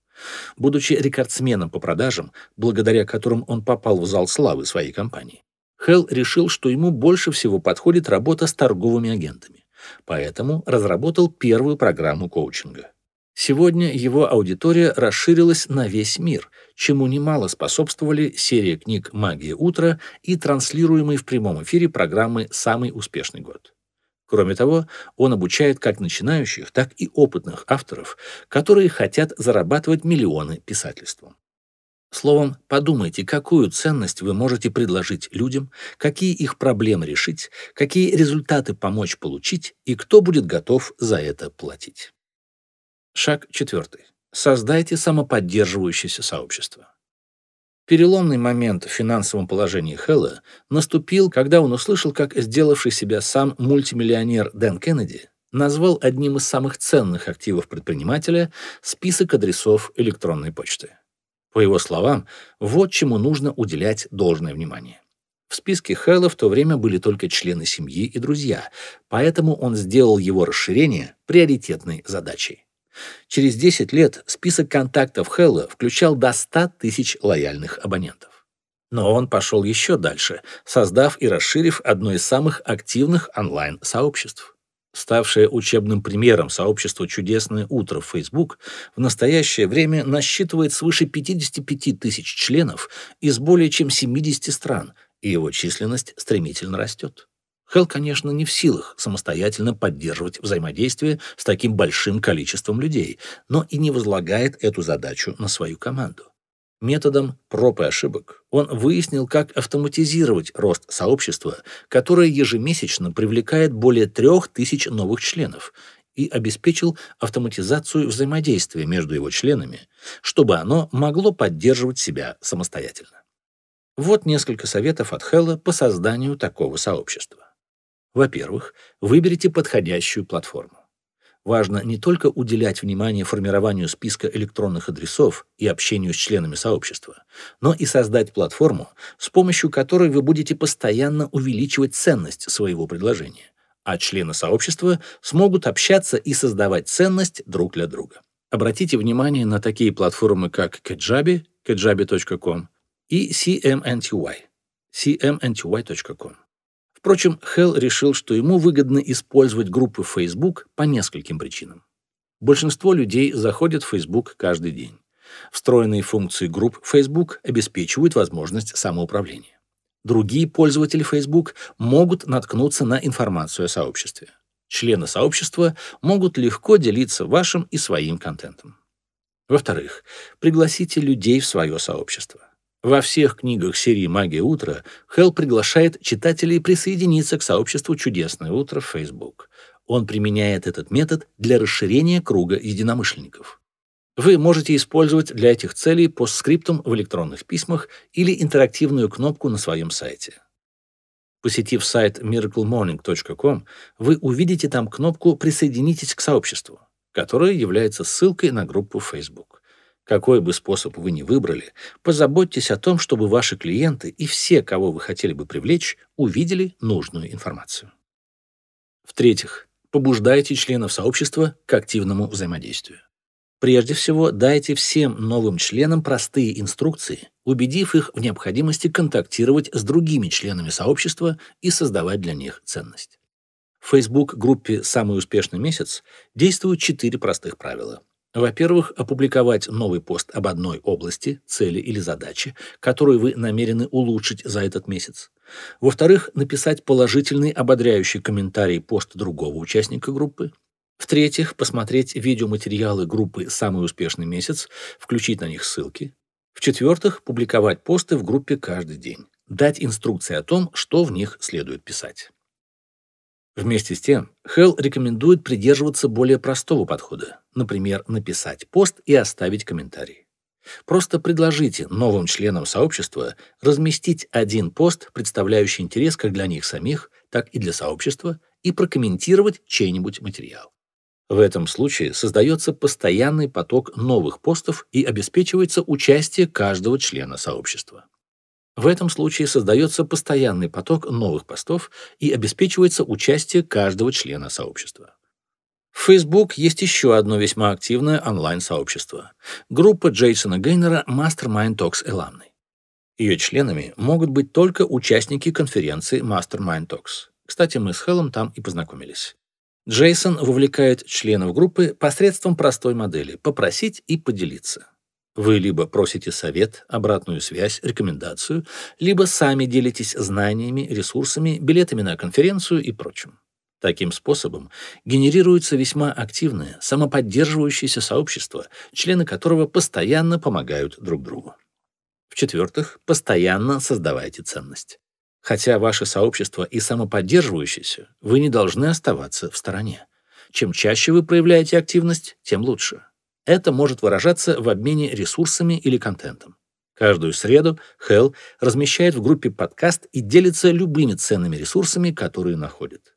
Будучи рекордсменом по продажам, благодаря которым он попал в зал славы своей компании, Хелл решил, что ему больше всего подходит работа с торговыми агентами. Поэтому разработал первую программу коучинга. Сегодня его аудитория расширилась на весь мир, чему немало способствовали серия книг «Магия утра» и транслируемые в прямом эфире программы «Самый успешный год». Кроме того, он обучает как начинающих, так и опытных авторов, которые хотят зарабатывать миллионы писательством. Словом, подумайте, какую ценность вы можете предложить людям, какие их проблемы решить, какие результаты помочь получить и кто будет готов за это платить. Шаг четвертый. Создайте самоподдерживающееся сообщество. Переломный момент в финансовом положении Хэлла наступил, когда он услышал, как сделавший себя сам мультимиллионер Дэн Кеннеди назвал одним из самых ценных активов предпринимателя список адресов электронной почты. По его словам, вот чему нужно уделять должное внимание. В списке Хэлла в то время были только члены семьи и друзья, поэтому он сделал его расширение приоритетной задачей. Через 10 лет список контактов Хэлла включал до 100 тысяч лояльных абонентов. Но он пошел еще дальше, создав и расширив одно из самых активных онлайн-сообществ. Ставшее учебным примером сообщество «Чудесное утро» в Facebook в настоящее время насчитывает свыше 55 тысяч членов из более чем 70 стран, и его численность стремительно растет. Хелл, конечно, не в силах самостоятельно поддерживать взаимодействие с таким большим количеством людей, но и не возлагает эту задачу на свою команду. Методом проб и ошибок он выяснил, как автоматизировать рост сообщества, которое ежемесячно привлекает более трех тысяч новых членов, и обеспечил автоматизацию взаимодействия между его членами, чтобы оно могло поддерживать себя самостоятельно. Вот несколько советов от Хэлла по созданию такого сообщества. Во-первых, выберите подходящую платформу. Важно не только уделять внимание формированию списка электронных адресов и общению с членами сообщества, но и создать платформу, с помощью которой вы будете постоянно увеличивать ценность своего предложения, а члены сообщества смогут общаться и создавать ценность друг для друга. Обратите внимание на такие платформы, как Kajabi, kajabi.com и CMNTY, cmnty.com. Впрочем, Хелл решил, что ему выгодно использовать группы Facebook по нескольким причинам. Большинство людей заходят в Facebook каждый день. Встроенные функции групп Facebook обеспечивают возможность самоуправления. Другие пользователи Facebook могут наткнуться на информацию о сообществе. Члены сообщества могут легко делиться вашим и своим контентом. Во-вторых, пригласите людей в свое сообщество. Во всех книгах серии «Магия утра» Хелл приглашает читателей присоединиться к сообществу «Чудесное утро» в Facebook. Он применяет этот метод для расширения круга единомышленников. Вы можете использовать для этих целей постскриптум в электронных письмах или интерактивную кнопку на своем сайте. Посетив сайт miraclemorning.com, вы увидите там кнопку «Присоединитесь к сообществу», которая является ссылкой на группу Facebook. Какой бы способ вы ни выбрали, позаботьтесь о том, чтобы ваши клиенты и все, кого вы хотели бы привлечь, увидели нужную информацию. В-третьих, побуждайте членов сообщества к активному взаимодействию. Прежде всего, дайте всем новым членам простые инструкции, убедив их в необходимости контактировать с другими членами сообщества и создавать для них ценность. В Facebook-группе «Самый успешный месяц» действуют четыре простых правила. Во-первых, опубликовать новый пост об одной области, цели или задаче, которую вы намерены улучшить за этот месяц. Во-вторых, написать положительный ободряющий комментарий пост другого участника группы. В-третьих, посмотреть видеоматериалы группы «Самый успешный месяц», включить на них ссылки. В-четвертых, публиковать посты в группе каждый день. Дать инструкции о том, что в них следует писать. Вместе с тем, Хелл рекомендует придерживаться более простого подхода, например, написать пост и оставить комментарий. Просто предложите новым членам сообщества разместить один пост, представляющий интерес как для них самих, так и для сообщества, и прокомментировать чей-нибудь материал. В этом случае создается постоянный поток новых постов и обеспечивается участие каждого члена сообщества. В этом случае создается постоянный поток новых постов и обеспечивается участие каждого члена сообщества. В Facebook есть еще одно весьма активное онлайн-сообщество – группа Джейсона Гейнера Mastermind Talks Alumni. Ее членами могут быть только участники конференции Mastermind Talks. Кстати, мы с Хеллом там и познакомились. Джейсон вовлекает членов группы посредством простой модели «попросить и поделиться». Вы либо просите совет, обратную связь, рекомендацию, либо сами делитесь знаниями, ресурсами, билетами на конференцию и прочим. Таким способом генерируется весьма активное, самоподдерживающееся сообщество, члены которого постоянно помогают друг другу. В-четвертых, постоянно создавайте ценность. Хотя ваше сообщество и самоподдерживающееся, вы не должны оставаться в стороне. Чем чаще вы проявляете активность, тем лучше. Это может выражаться в обмене ресурсами или контентом. Каждую среду Хелл размещает в группе подкаст и делится любыми ценными ресурсами, которые находит.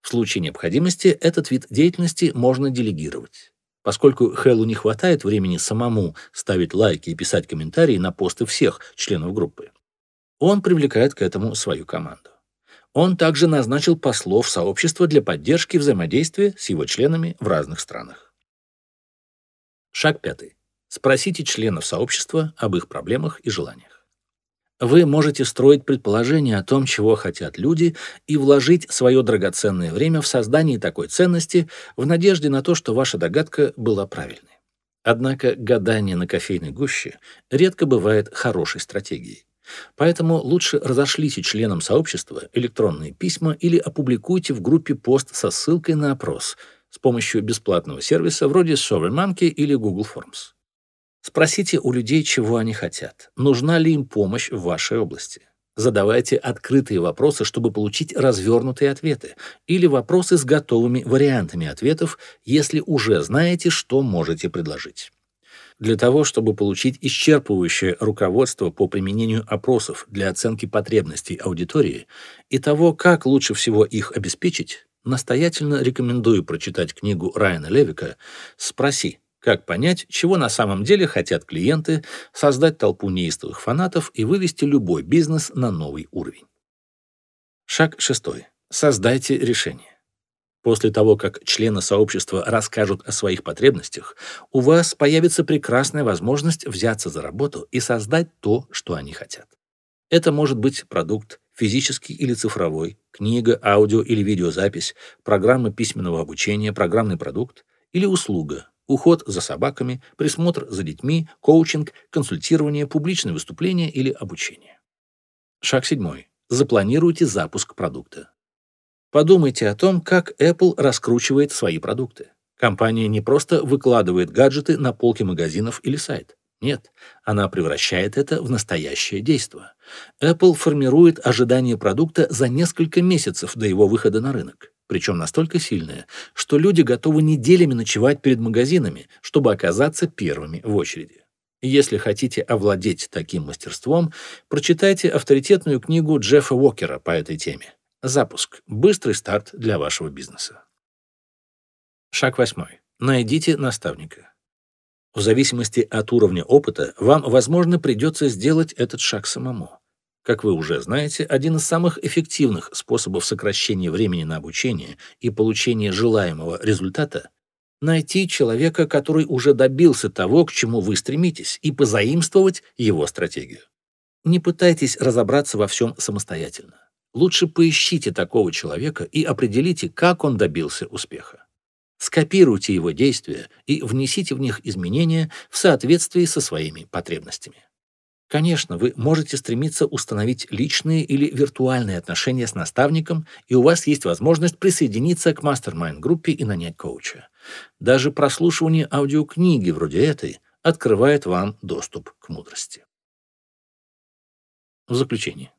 В случае необходимости этот вид деятельности можно делегировать. Поскольку Хэллу не хватает времени самому ставить лайки и писать комментарии на посты всех членов группы, он привлекает к этому свою команду. Он также назначил послов сообщества для поддержки взаимодействия с его членами в разных странах. Шаг пятый. Спросите членов сообщества об их проблемах и желаниях. Вы можете строить предположения о том, чего хотят люди, и вложить свое драгоценное время в создание такой ценности в надежде на то, что ваша догадка была правильной. Однако гадание на кофейной гуще редко бывает хорошей стратегией. Поэтому лучше разошлите членам сообщества электронные письма или опубликуйте в группе пост со ссылкой на опрос с помощью бесплатного сервиса вроде SurveyMonkey или Google Forms. Спросите у людей, чего они хотят. Нужна ли им помощь в вашей области? Задавайте открытые вопросы, чтобы получить развернутые ответы, или вопросы с готовыми вариантами ответов, если уже знаете, что можете предложить. Для того, чтобы получить исчерпывающее руководство по применению опросов для оценки потребностей аудитории и того, как лучше всего их обеспечить, настоятельно рекомендую прочитать книгу Райана Левика «Спроси, как понять, чего на самом деле хотят клиенты, создать толпу неистовых фанатов и вывести любой бизнес на новый уровень. Шаг шестой. Создайте решение. После того, как члены сообщества расскажут о своих потребностях, у вас появится прекрасная возможность взяться за работу и создать то, что они хотят. Это может быть продукт, физический или цифровой, книга, аудио или видеозапись, программа письменного обучения, программный продукт или услуга, уход за собаками, присмотр за детьми, коучинг, консультирование, публичное выступление или обучение. Шаг седьмой. Запланируйте запуск продукта. Подумайте о том, как Apple раскручивает свои продукты. Компания не просто выкладывает гаджеты на полки магазинов или сайт. Нет, она превращает это в настоящее действие. Apple формирует ожидания продукта за несколько месяцев до его выхода на рынок причем настолько сильная, что люди готовы неделями ночевать перед магазинами, чтобы оказаться первыми в очереди. Если хотите овладеть таким мастерством, прочитайте авторитетную книгу Джеффа Уокера по этой теме. Запуск. Быстрый старт для вашего бизнеса. Шаг восьмой. Найдите наставника. В зависимости от уровня опыта вам, возможно, придется сделать этот шаг самому. Как вы уже знаете, один из самых эффективных способов сокращения времени на обучение и получения желаемого результата – найти человека, который уже добился того, к чему вы стремитесь, и позаимствовать его стратегию. Не пытайтесь разобраться во всем самостоятельно. Лучше поищите такого человека и определите, как он добился успеха. Скопируйте его действия и внесите в них изменения в соответствии со своими потребностями. Конечно, вы можете стремиться установить личные или виртуальные отношения с наставником, и у вас есть возможность присоединиться к мастер-майн-группе и нанять коуча. Даже прослушивание аудиокниги вроде этой открывает вам доступ к мудрости. В заключение.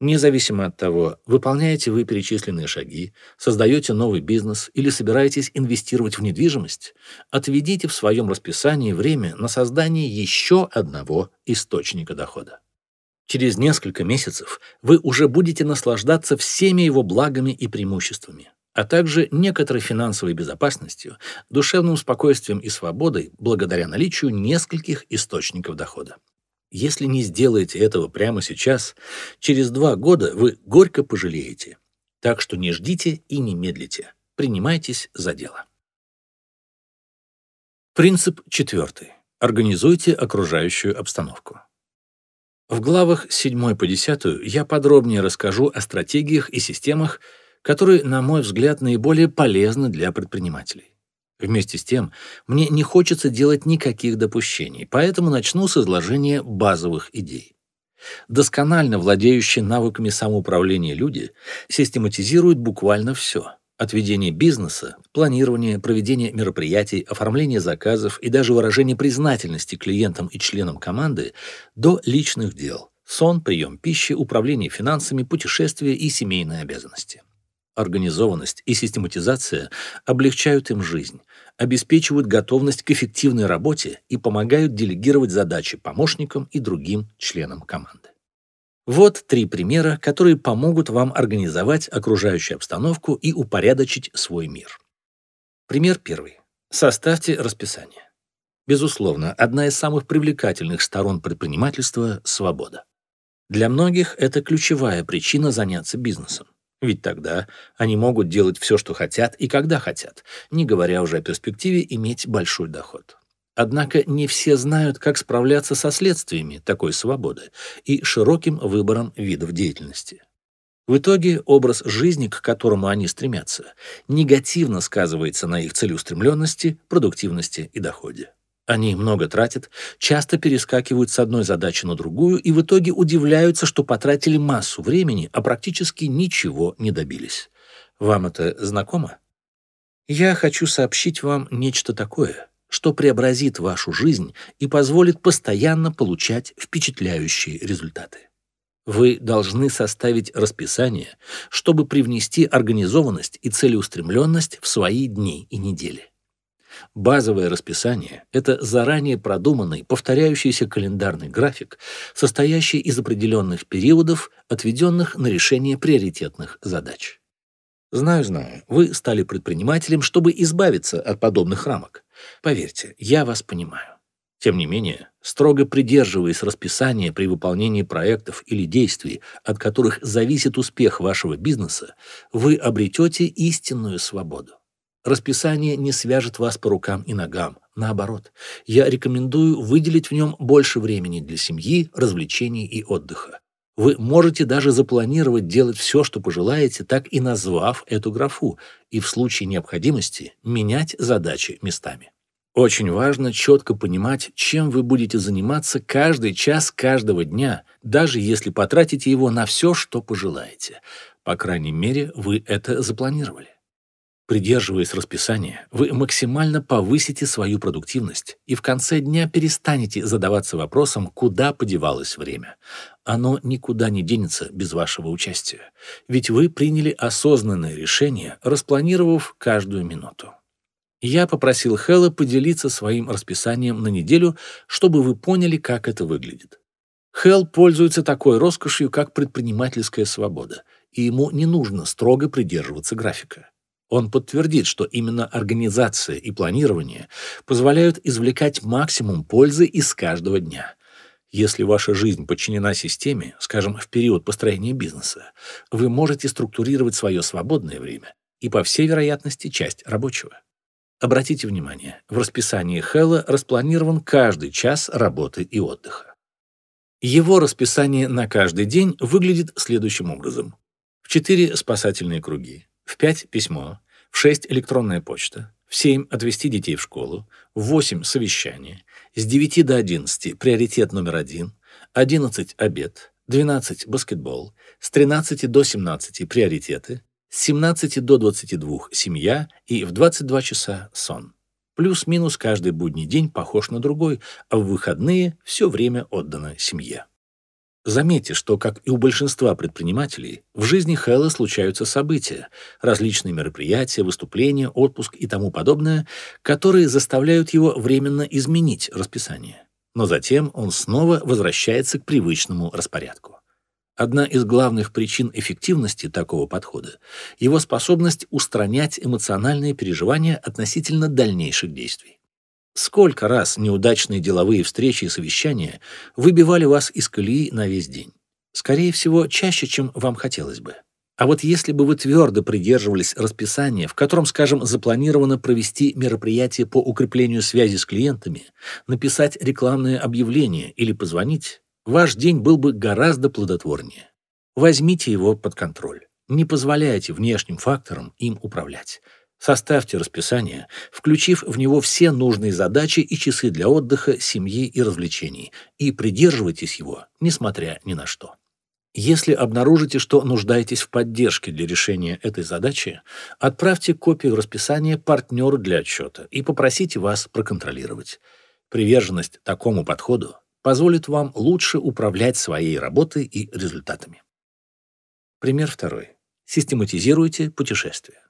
Независимо от того, выполняете вы перечисленные шаги, создаете новый бизнес или собираетесь инвестировать в недвижимость, отведите в своем расписании время на создание еще одного источника дохода. Через несколько месяцев вы уже будете наслаждаться всеми его благами и преимуществами, а также некоторой финансовой безопасностью, душевным спокойствием и свободой благодаря наличию нескольких источников дохода. Если не сделаете этого прямо сейчас, через два года вы горько пожалеете. Так что не ждите и не медлите. Принимайтесь за дело. Принцип четвертый. Организуйте окружающую обстановку. В главах с 7 по 10 я подробнее расскажу о стратегиях и системах, которые, на мой взгляд, наиболее полезны для предпринимателей. Вместе с тем, мне не хочется делать никаких допущений, поэтому начну с изложения базовых идей. Досконально владеющие навыками самоуправления люди систематизируют буквально все. От ведения бизнеса, планирования, проведения мероприятий, оформления заказов и даже выражения признательности клиентам и членам команды до личных дел – сон, прием пищи, управление финансами, путешествия и семейные обязанности. Организованность и систематизация облегчают им жизнь, обеспечивают готовность к эффективной работе и помогают делегировать задачи помощникам и другим членам команды. Вот три примера, которые помогут вам организовать окружающую обстановку и упорядочить свой мир. Пример первый. Составьте расписание. Безусловно, одна из самых привлекательных сторон предпринимательства – свобода. Для многих это ключевая причина заняться бизнесом. Ведь тогда они могут делать все, что хотят и когда хотят, не говоря уже о перспективе иметь большой доход. Однако не все знают, как справляться со следствиями такой свободы и широким выбором видов деятельности. В итоге образ жизни, к которому они стремятся, негативно сказывается на их целеустремленности, продуктивности и доходе. Они много тратят, часто перескакивают с одной задачи на другую и в итоге удивляются, что потратили массу времени, а практически ничего не добились. Вам это знакомо? Я хочу сообщить вам нечто такое, что преобразит вашу жизнь и позволит постоянно получать впечатляющие результаты. Вы должны составить расписание, чтобы привнести организованность и целеустремленность в свои дни и недели. Базовое расписание – это заранее продуманный, повторяющийся календарный график, состоящий из определенных периодов, отведенных на решение приоритетных задач. Знаю, знаю, вы стали предпринимателем, чтобы избавиться от подобных рамок. Поверьте, я вас понимаю. Тем не менее, строго придерживаясь расписания при выполнении проектов или действий, от которых зависит успех вашего бизнеса, вы обретете истинную свободу. Расписание не свяжет вас по рукам и ногам. Наоборот, я рекомендую выделить в нем больше времени для семьи, развлечений и отдыха. Вы можете даже запланировать делать все, что пожелаете, так и назвав эту графу, и в случае необходимости менять задачи местами. Очень важно четко понимать, чем вы будете заниматься каждый час каждого дня, даже если потратите его на все, что пожелаете. По крайней мере, вы это запланировали. Придерживаясь расписания, вы максимально повысите свою продуктивность и в конце дня перестанете задаваться вопросом, куда подевалось время. Оно никуда не денется без вашего участия, ведь вы приняли осознанное решение, распланировав каждую минуту. Я попросил Хэлла поделиться своим расписанием на неделю, чтобы вы поняли, как это выглядит. Хелл пользуется такой роскошью, как предпринимательская свобода, и ему не нужно строго придерживаться графика. Он подтвердит, что именно организация и планирование позволяют извлекать максимум пользы из каждого дня. Если ваша жизнь подчинена системе, скажем, в период построения бизнеса, вы можете структурировать свое свободное время и, по всей вероятности, часть рабочего. Обратите внимание, в расписании Хэлла распланирован каждый час работы и отдыха. Его расписание на каждый день выглядит следующим образом. В 4 спасательные круги, в 5 письмо, в 6 электронная почта, в 7 отвезти детей в школу, в 8 совещание, с 9 до 11 приоритет номер 1, 11 обед, 12 баскетбол, с 13 до 17 приоритеты, с 17 до 22 семья и в 22 часа сон. Плюс-минус каждый будний день похож на другой, а в выходные все время отдано семье. Заметьте, что, как и у большинства предпринимателей, в жизни Хэлла случаются события, различные мероприятия, выступления, отпуск и тому подобное, которые заставляют его временно изменить расписание. Но затем он снова возвращается к привычному распорядку. Одна из главных причин эффективности такого подхода – его способность устранять эмоциональные переживания относительно дальнейших действий. Сколько раз неудачные деловые встречи и совещания выбивали вас из колеи на весь день? Скорее всего, чаще, чем вам хотелось бы. А вот если бы вы твердо придерживались расписания, в котором, скажем, запланировано провести мероприятие по укреплению связи с клиентами, написать рекламное объявление или позвонить, ваш день был бы гораздо плодотворнее. Возьмите его под контроль. Не позволяйте внешним факторам им управлять. Составьте расписание, включив в него все нужные задачи и часы для отдыха, семьи и развлечений, и придерживайтесь его, несмотря ни на что. Если обнаружите, что нуждаетесь в поддержке для решения этой задачи, отправьте копию расписания партнеру для отчета и попросите вас проконтролировать. Приверженность такому подходу позволит вам лучше управлять своей работой и результатами. Пример второй. Систематизируйте путешествия.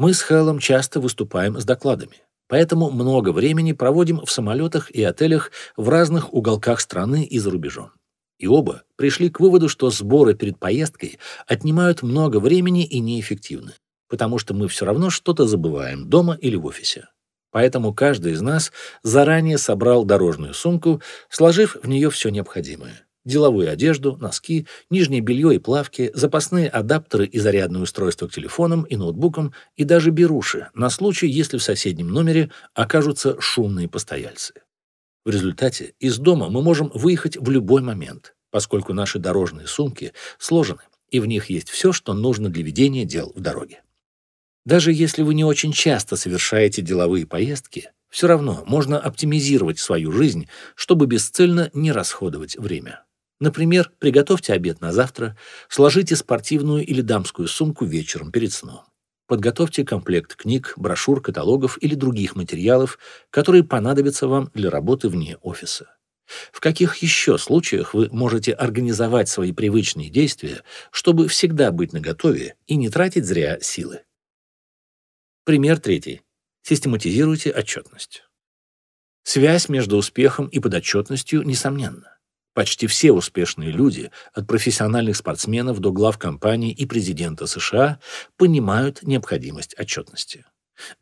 Мы с Хеллом часто выступаем с докладами, поэтому много времени проводим в самолетах и отелях в разных уголках страны и за рубежом. И оба пришли к выводу, что сборы перед поездкой отнимают много времени и неэффективны, потому что мы все равно что-то забываем дома или в офисе. Поэтому каждый из нас заранее собрал дорожную сумку, сложив в нее все необходимое. Деловую одежду, носки, нижнее белье и плавки, запасные адаптеры и зарядное устройство к телефонам и ноутбукам, и даже беруши, на случай, если в соседнем номере окажутся шумные постояльцы. В результате из дома мы можем выехать в любой момент, поскольку наши дорожные сумки сложены, и в них есть все, что нужно для ведения дел в дороге. Даже если вы не очень часто совершаете деловые поездки, все равно можно оптимизировать свою жизнь, чтобы бесцельно не расходовать время. Например, приготовьте обед на завтра, сложите спортивную или дамскую сумку вечером перед сном. Подготовьте комплект книг, брошюр, каталогов или других материалов, которые понадобятся вам для работы вне офиса. В каких еще случаях вы можете организовать свои привычные действия, чтобы всегда быть наготове и не тратить зря силы? Пример третий. Систематизируйте отчетность. Связь между успехом и подотчетностью несомненна. Почти все успешные люди, от профессиональных спортсменов до глав компаний и президента США, понимают необходимость отчетности.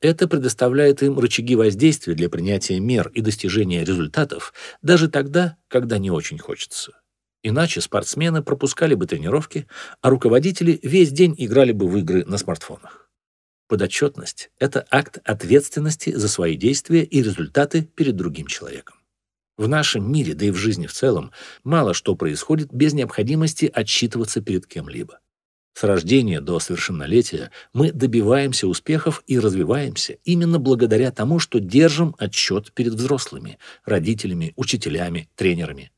Это предоставляет им рычаги воздействия для принятия мер и достижения результатов даже тогда, когда не очень хочется. Иначе спортсмены пропускали бы тренировки, а руководители весь день играли бы в игры на смартфонах. Подотчетность – это акт ответственности за свои действия и результаты перед другим человеком. В нашем мире, да и в жизни в целом, мало что происходит без необходимости отчитываться перед кем-либо. С рождения до совершеннолетия мы добиваемся успехов и развиваемся именно благодаря тому, что держим отчет перед взрослыми, родителями, учителями, тренерами.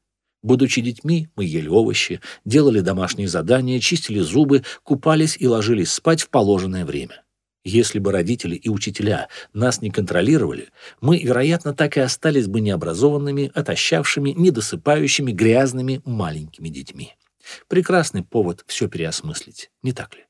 Будучи детьми, мы ели овощи, делали домашние задания, чистили зубы, купались и ложились спать в положенное время. Если бы родители и учителя нас не контролировали, мы, вероятно, так и остались бы необразованными, отощавшими, недосыпающими, грязными маленькими детьми. Прекрасный повод все переосмыслить, не так ли?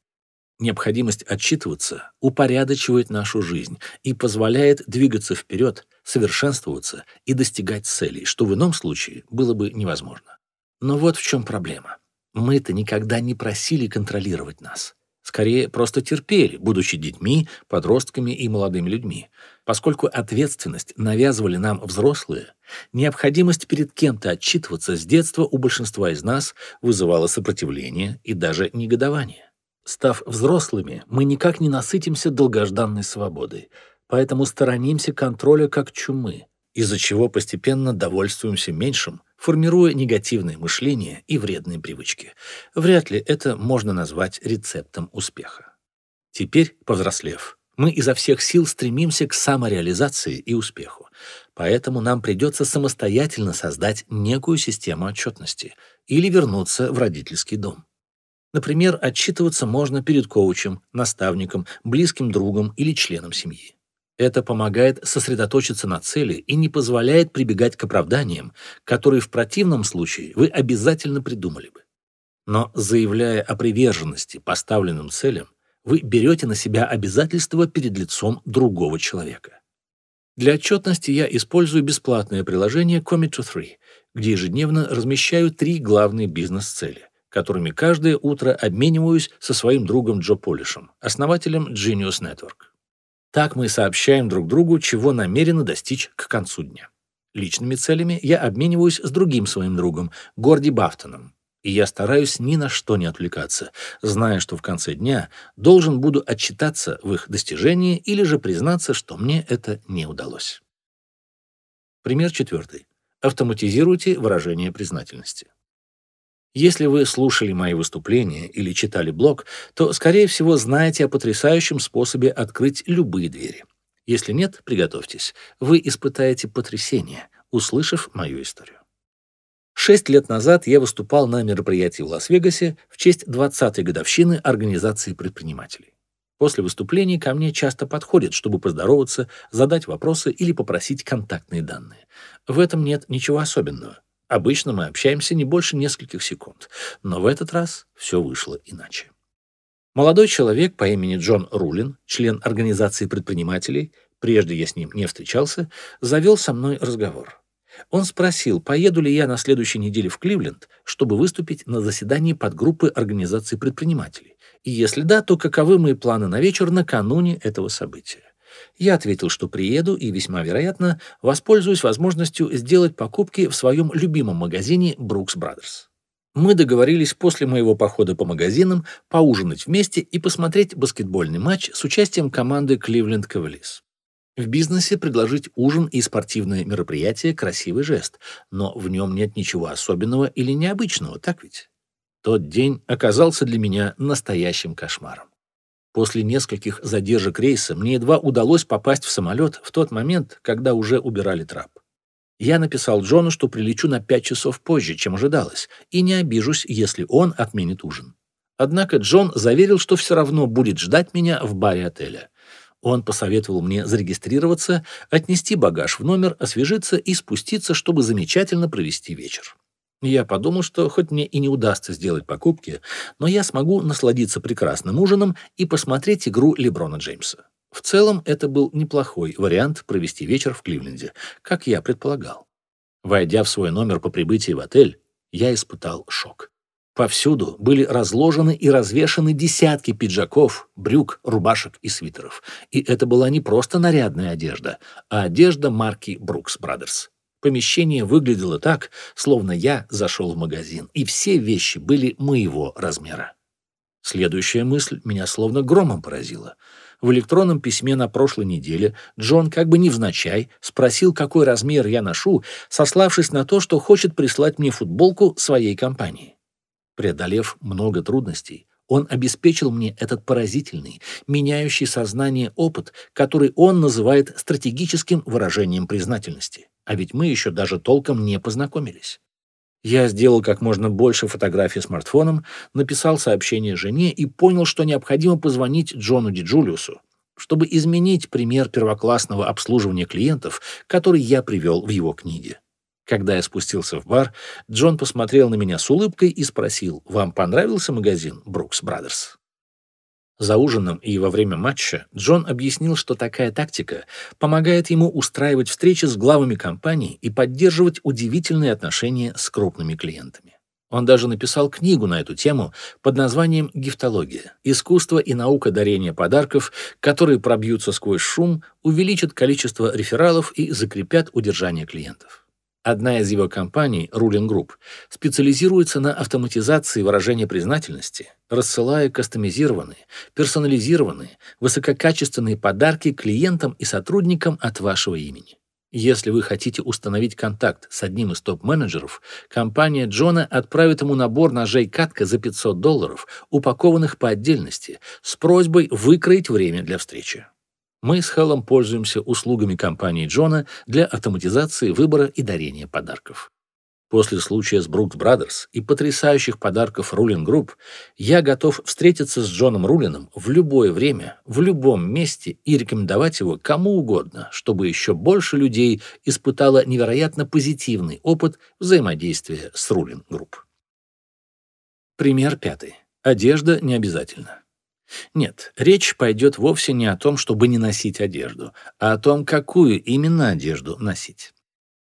Необходимость отчитываться упорядочивает нашу жизнь и позволяет двигаться вперед, совершенствоваться и достигать целей, что в ином случае было бы невозможно. Но вот в чем проблема. Мы-то никогда не просили контролировать нас. Скорее, просто терпели, будучи детьми, подростками и молодыми людьми. Поскольку ответственность навязывали нам взрослые, необходимость перед кем-то отчитываться с детства у большинства из нас вызывала сопротивление и даже негодование. Став взрослыми, мы никак не насытимся долгожданной свободой, поэтому сторонимся контроля как чумы, из-за чего постепенно довольствуемся меньшим, формируя негативное мышление и вредные привычки. Вряд ли это можно назвать рецептом успеха. Теперь, повзрослев, мы изо всех сил стремимся к самореализации и успеху. Поэтому нам придется самостоятельно создать некую систему отчетности или вернуться в родительский дом. Например, отчитываться можно перед коучем, наставником, близким другом или членом семьи. Это помогает сосредоточиться на цели и не позволяет прибегать к оправданиям, которые в противном случае вы обязательно придумали бы. Но заявляя о приверженности поставленным целям, вы берете на себя обязательства перед лицом другого человека. Для отчетности я использую бесплатное приложение Commit to 3, где ежедневно размещаю три главные бизнес-цели, которыми каждое утро обмениваюсь со своим другом Джо Полишем, основателем Genius Network. Так мы сообщаем друг другу, чего намерены достичь к концу дня. Личными целями я обмениваюсь с другим своим другом, Горди Бафтоном, и я стараюсь ни на что не отвлекаться, зная, что в конце дня должен буду отчитаться в их достижении или же признаться, что мне это не удалось. Пример четвертый. Автоматизируйте выражение признательности. Если вы слушали мои выступления или читали блог, то, скорее всего, знаете о потрясающем способе открыть любые двери. Если нет, приготовьтесь. Вы испытаете потрясение, услышав мою историю. Шесть лет назад я выступал на мероприятии в Лас-Вегасе в честь 20-й годовщины Организации предпринимателей. После выступлений ко мне часто подходят, чтобы поздороваться, задать вопросы или попросить контактные данные. В этом нет ничего особенного. Обычно мы общаемся не больше нескольких секунд, но в этот раз все вышло иначе. Молодой человек по имени Джон Рулин, член Организации предпринимателей, прежде я с ним не встречался, завел со мной разговор. Он спросил, поеду ли я на следующей неделе в Кливленд, чтобы выступить на заседании подгруппы Организации предпринимателей. И если да, то каковы мои планы на вечер накануне этого события. Я ответил, что приеду и, весьма вероятно, воспользуюсь возможностью сделать покупки в своем любимом магазине Brooks Brothers. Мы договорились после моего похода по магазинам поужинать вместе и посмотреть баскетбольный матч с участием команды Cleveland Cavaliers. В бизнесе предложить ужин и спортивное мероприятие – красивый жест, но в нем нет ничего особенного или необычного, так ведь? Тот день оказался для меня настоящим кошмаром. После нескольких задержек рейса мне едва удалось попасть в самолет в тот момент, когда уже убирали трап. Я написал Джону, что прилечу на пять часов позже, чем ожидалось, и не обижусь, если он отменит ужин. Однако Джон заверил, что все равно будет ждать меня в баре отеля. Он посоветовал мне зарегистрироваться, отнести багаж в номер, освежиться и спуститься, чтобы замечательно провести вечер. Я подумал, что хоть мне и не удастся сделать покупки, но я смогу насладиться прекрасным ужином и посмотреть игру Леброна Джеймса. В целом, это был неплохой вариант провести вечер в Кливленде, как я предполагал. Войдя в свой номер по прибытии в отель, я испытал шок. Повсюду были разложены и развешаны десятки пиджаков, брюк, рубашек и свитеров. И это была не просто нарядная одежда, а одежда марки Brooks Brothers. Помещение выглядело так, словно я зашел в магазин, и все вещи были моего размера. Следующая мысль меня словно громом поразила. В электронном письме на прошлой неделе Джон как бы невзначай спросил, какой размер я ношу, сославшись на то, что хочет прислать мне футболку своей компании. Преодолев много трудностей, он обеспечил мне этот поразительный, меняющий сознание опыт, который он называет стратегическим выражением признательности. А ведь мы еще даже толком не познакомились. Я сделал как можно больше фотографий смартфоном, написал сообщение жене и понял, что необходимо позвонить Джону Ди Джулиусу, чтобы изменить пример первоклассного обслуживания клиентов, который я привел в его книге. Когда я спустился в бар, Джон посмотрел на меня с улыбкой и спросил, «Вам понравился магазин Brooks Brothers?» За ужином и во время матча Джон объяснил, что такая тактика помогает ему устраивать встречи с главами компаний и поддерживать удивительные отношения с крупными клиентами. Он даже написал книгу на эту тему под названием «Гифтология. Искусство и наука дарения подарков, которые пробьются сквозь шум, увеличат количество рефералов и закрепят удержание клиентов». Одна из его компаний, Ruling Group, специализируется на автоматизации выражения признательности, рассылая кастомизированные, персонализированные, высококачественные подарки клиентам и сотрудникам от вашего имени. Если вы хотите установить контакт с одним из топ-менеджеров, компания Джона отправит ему набор ножей Cutco за 500 долларов, упакованных по отдельности, с просьбой выкроить время для встречи. Мы с Хеллом пользуемся услугами компании Джона для автоматизации выбора и дарения подарков. После случая с Brooks Brothers и потрясающих подарков Ruhlin Group я готов встретиться с Джоном Рулином в любое время, в любом месте и рекомендовать его кому угодно, чтобы еще больше людей испытало невероятно позитивный опыт взаимодействия с Ruhlin Group. Пример пятый. Одежда не обязательно. Нет, речь пойдет вовсе не о том, чтобы не носить одежду, а о том, какую именно одежду носить.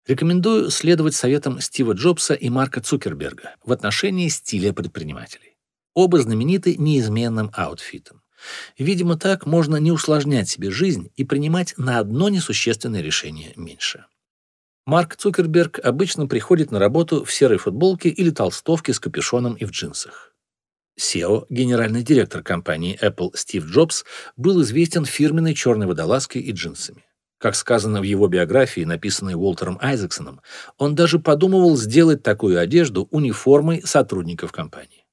Рекомендую следовать советам Стива Джобса и Марка Цукерберга в отношении стиля предпринимателей. Оба знамениты неизменным аутфитом. Видимо, так можно не усложнять себе жизнь и принимать на одно несущественное решение меньше. Марк Цукерберг обычно приходит на работу в серой футболке или толстовке с капюшоном и в джинсах. SEO, генеральный директор компании Apple Стив Джобс, был известен фирменной черной водолазкой и джинсами. Как сказано в его биографии, написанной Уолтером Айзексоном, он даже подумывал сделать такую одежду униформой сотрудников компании.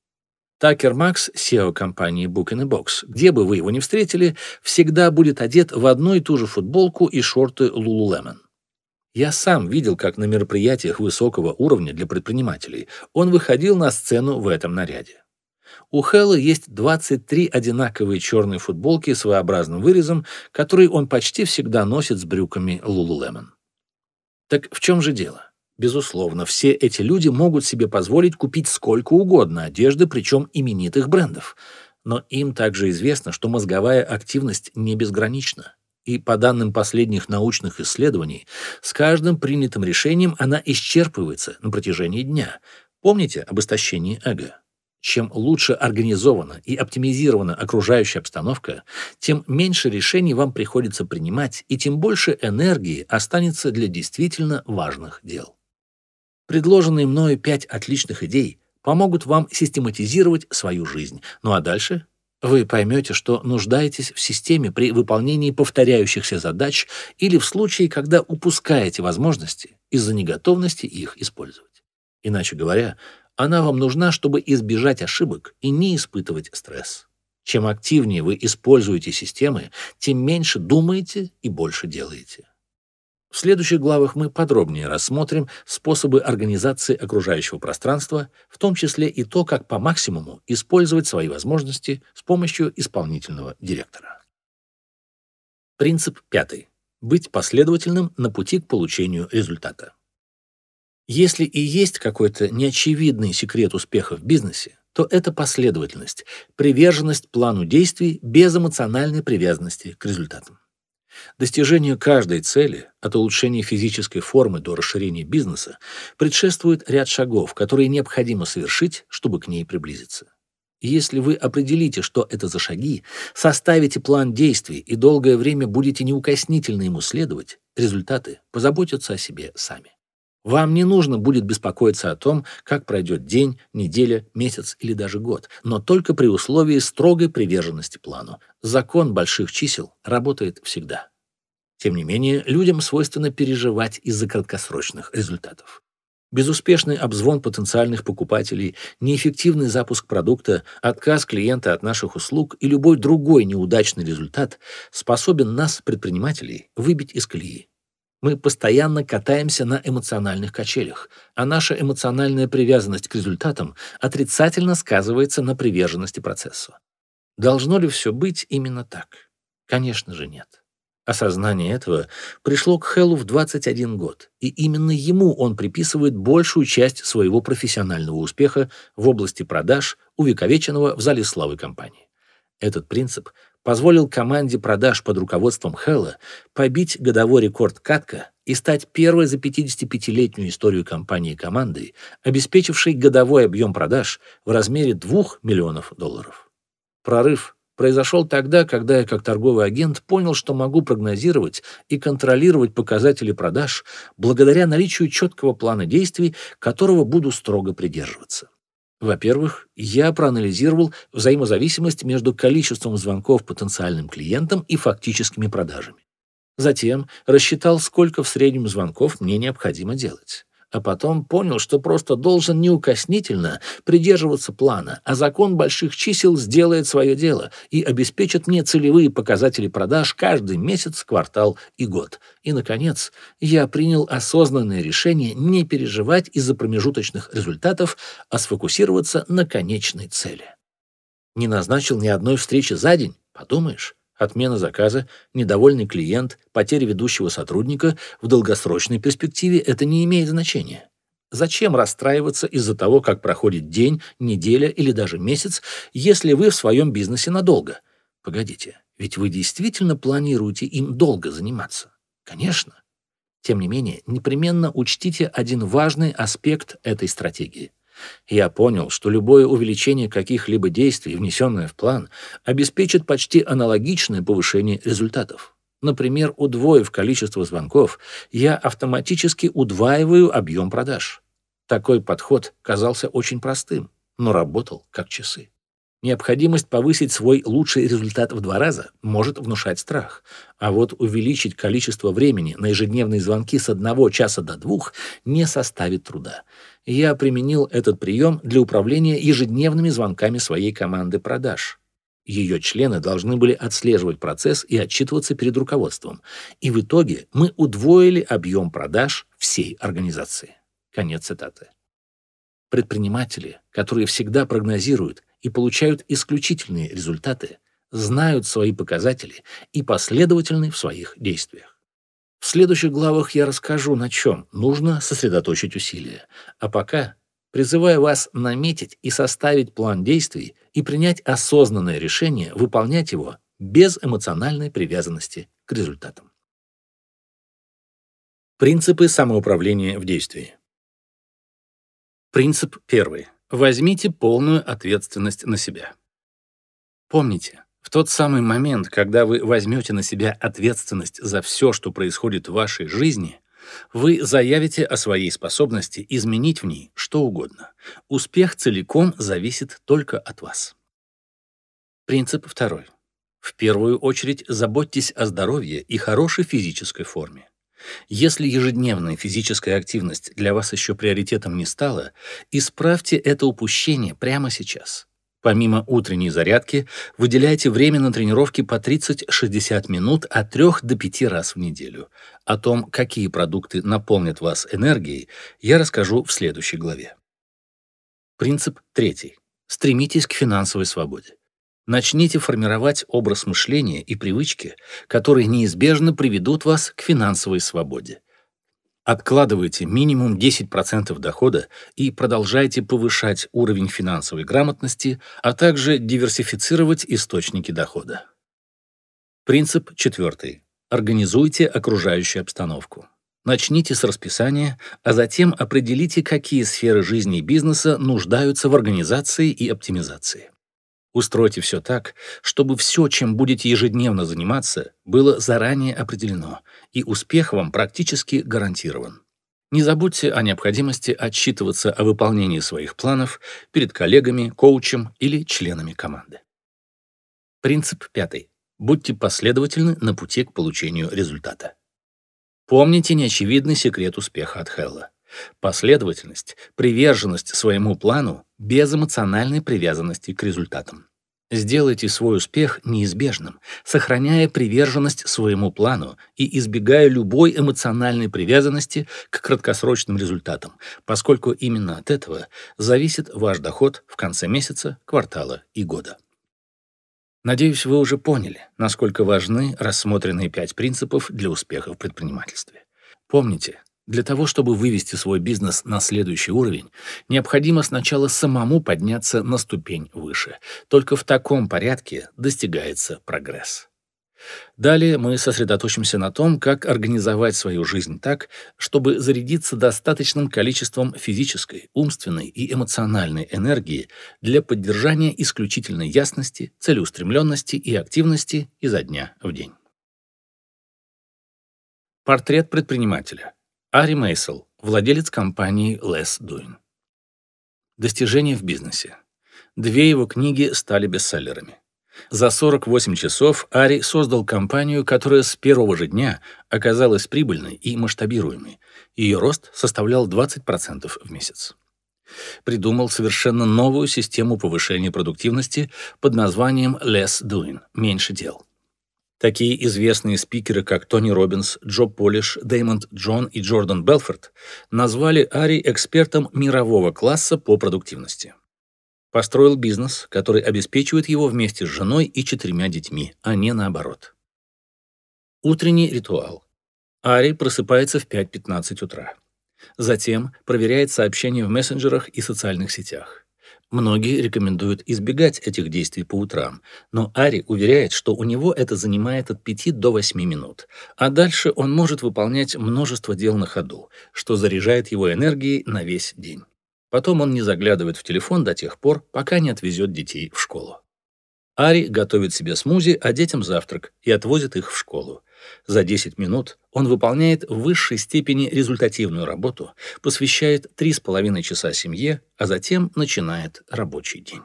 Такер Макс, SEO компании Book in a Box, где бы вы его ни встретили, всегда будет одет в одну и ту же футболку и шорты Lululemon. Я сам видел, как на мероприятиях высокого уровня для предпринимателей он выходил на сцену в этом наряде. У Хэлла есть 23 одинаковые черные футболки с своеобразным вырезом, которые он почти всегда носит с брюками Lululemon. Так в чем же дело? Безусловно, все эти люди могут себе позволить купить сколько угодно одежды, причем именитых брендов. Но им также известно, что мозговая активность не безгранична. И по данным последних научных исследований, с каждым принятым решением она исчерпывается на протяжении дня. Помните об истощении эго? Чем лучше организована и оптимизирована окружающая обстановка, тем меньше решений вам приходится принимать, и тем больше энергии останется для действительно важных дел. Предложенные мною пять отличных идей помогут вам систематизировать свою жизнь. Ну а дальше вы поймете, что нуждаетесь в системе при выполнении повторяющихся задач или в случае, когда упускаете возможности из-за неготовности их использовать. Иначе говоря, она вам нужна, чтобы избежать ошибок и не испытывать стресс. Чем активнее вы используете системы, тем меньше думаете и больше делаете. В следующих главах мы подробнее рассмотрим способы организации окружающего пространства, в том числе и то, как по максимуму использовать свои возможности с помощью исполнительного директора. Принцип пятый. Быть последовательным на пути к получению результата. Если и есть какой-то неочевидный секрет успеха в бизнесе, то это последовательность, приверженность плану действий без эмоциональной привязанности к результатам. Достижению каждой цели, от улучшения физической формы до расширения бизнеса, предшествует ряд шагов, которые необходимо совершить, чтобы к ней приблизиться. Если вы определите, что это за шаги, составите план действий и долгое время будете неукоснительно ему следовать, результаты позаботятся о себе сами. Вам не нужно будет беспокоиться о том, как пройдет день, неделя, месяц или даже год, но только при условии строгой приверженности плану. Закон больших чисел работает всегда. Тем не менее, людям свойственно переживать из-за краткосрочных результатов. Безуспешный обзвон потенциальных покупателей, неэффективный запуск продукта, отказ клиента от наших услуг и любой другой неудачный результат способен нас, предпринимателей, выбить из колеи. Мы постоянно катаемся на эмоциональных качелях, а наша эмоциональная привязанность к результатам отрицательно сказывается на приверженности процессу. Должно ли все быть именно так? Конечно же нет. Осознание этого пришло к Хэллу в 21 год, и именно ему он приписывает большую часть своего профессионального успеха в области продаж, увековеченного в зале славы компании. Этот принцип позволил команде продаж под руководством Хэлла побить годовой рекорд Катка и стать первой за 55-летнюю историю компании командой, обеспечившей годовой объем продаж в размере 2 миллионов долларов. Прорыв произошел тогда, когда я как торговый агент понял, что могу прогнозировать и контролировать показатели продаж благодаря наличию четкого плана действий, которого буду строго придерживаться. Во-первых, я проанализировал взаимозависимость между количеством звонков потенциальным клиентам и фактическими продажами. Затем рассчитал, сколько в среднем звонков мне необходимо делать а потом понял, что просто должен неукоснительно придерживаться плана, а закон больших чисел сделает свое дело и обеспечит мне целевые показатели продаж каждый месяц, квартал и год. И, наконец, я принял осознанное решение не переживать из-за промежуточных результатов, а сфокусироваться на конечной цели. Не назначил ни одной встречи за день, подумаешь, Отмена заказа, недовольный клиент, потеря ведущего сотрудника в долгосрочной перспективе это не имеет значения. Зачем расстраиваться из-за того, как проходит день, неделя или даже месяц, если вы в своем бизнесе надолго? Погодите, ведь вы действительно планируете им долго заниматься? Конечно. Тем не менее, непременно учтите один важный аспект этой стратегии – я понял, что любое увеличение каких-либо действий, внесенное в план, обеспечит почти аналогичное повышение результатов. Например, удвоив количество звонков, я автоматически удваиваю объем продаж. Такой подход казался очень простым, но работал как часы. Необходимость повысить свой лучший результат в два раза может внушать страх. А вот увеличить количество времени на ежедневные звонки с одного часа до двух не составит труда. Я применил этот прием для управления ежедневными звонками своей команды продаж. Ее члены должны были отслеживать процесс и отчитываться перед руководством. И в итоге мы удвоили объем продаж всей организации. Конец цитаты. Предприниматели, которые всегда прогнозируют и получают исключительные результаты, знают свои показатели и последовательны в своих действиях. В следующих главах я расскажу, на чем нужно сосредоточить усилия. А пока призываю вас наметить и составить план действий и принять осознанное решение выполнять его без эмоциональной привязанности к результатам. Принципы самоуправления в действии. Принцип первый. Возьмите полную ответственность на себя. Помните, в тот самый момент, когда вы возьмете на себя ответственность за все, что происходит в вашей жизни, вы заявите о своей способности изменить в ней что угодно. Успех целиком зависит только от вас. Принцип второй. В первую очередь заботьтесь о здоровье и хорошей физической форме. Если ежедневная физическая активность для вас еще приоритетом не стала, исправьте это упущение прямо сейчас. Помимо утренней зарядки, выделяйте время на тренировки по 30-60 минут от 3 до 5 раз в неделю. О том, какие продукты наполнят вас энергией, я расскажу в следующей главе. Принцип третий. Стремитесь к финансовой свободе. Начните формировать образ мышления и привычки, которые неизбежно приведут вас к финансовой свободе. Откладывайте минимум 10% дохода и продолжайте повышать уровень финансовой грамотности, а также диверсифицировать источники дохода. Принцип четвертый. Организуйте окружающую обстановку. Начните с расписания, а затем определите, какие сферы жизни и бизнеса нуждаются в организации и оптимизации. Устройте все так, чтобы все, чем будете ежедневно заниматься, было заранее определено, и успех вам практически гарантирован. Не забудьте о необходимости отчитываться о выполнении своих планов перед коллегами, коучем или членами команды. Принцип пятый. Будьте последовательны на пути к получению результата. Помните неочевидный секрет успеха от Хелла. Последовательность, приверженность своему плану без эмоциональной привязанности к результатам. Сделайте свой успех неизбежным, сохраняя приверженность своему плану и избегая любой эмоциональной привязанности к краткосрочным результатам, поскольку именно от этого зависит ваш доход в конце месяца, квартала и года. Надеюсь, вы уже поняли, насколько важны рассмотренные пять принципов для успеха в предпринимательстве. Помните, для того, чтобы вывести свой бизнес на следующий уровень, необходимо сначала самому подняться на ступень выше. Только в таком порядке достигается прогресс. Далее мы сосредоточимся на том, как организовать свою жизнь так, чтобы зарядиться достаточным количеством физической, умственной и эмоциональной энергии для поддержания исключительной ясности, целеустремленности и активности изо дня в день. Портрет предпринимателя. Ари Мейсел, владелец компании Less Doing. Достижения в бизнесе. Две его книги стали бестселлерами. За 48 часов Ари создал компанию, которая с первого же дня оказалась прибыльной и масштабируемой. Ее рост составлял 20% в месяц. Придумал совершенно новую систему повышения продуктивности под названием Less Doing – меньше дел. Такие известные спикеры, как Тони Робинс, Джо Полиш, Дэймонд Джон и Джордан Белфорд назвали Ари экспертом мирового класса по продуктивности. Построил бизнес, который обеспечивает его вместе с женой и четырьмя детьми, а не наоборот. Утренний ритуал. Ари просыпается в 5.15 утра. Затем проверяет сообщения в мессенджерах и социальных сетях. Многие рекомендуют избегать этих действий по утрам, но Ари уверяет, что у него это занимает от 5 до 8 минут, а дальше он может выполнять множество дел на ходу, что заряжает его энергией на весь день. Потом он не заглядывает в телефон до тех пор, пока не отвезет детей в школу. Ари готовит себе смузи, а детям завтрак и отвозит их в школу. За 10 минут он выполняет в высшей степени результативную работу, посвящает 3,5 часа семье, а затем начинает рабочий день.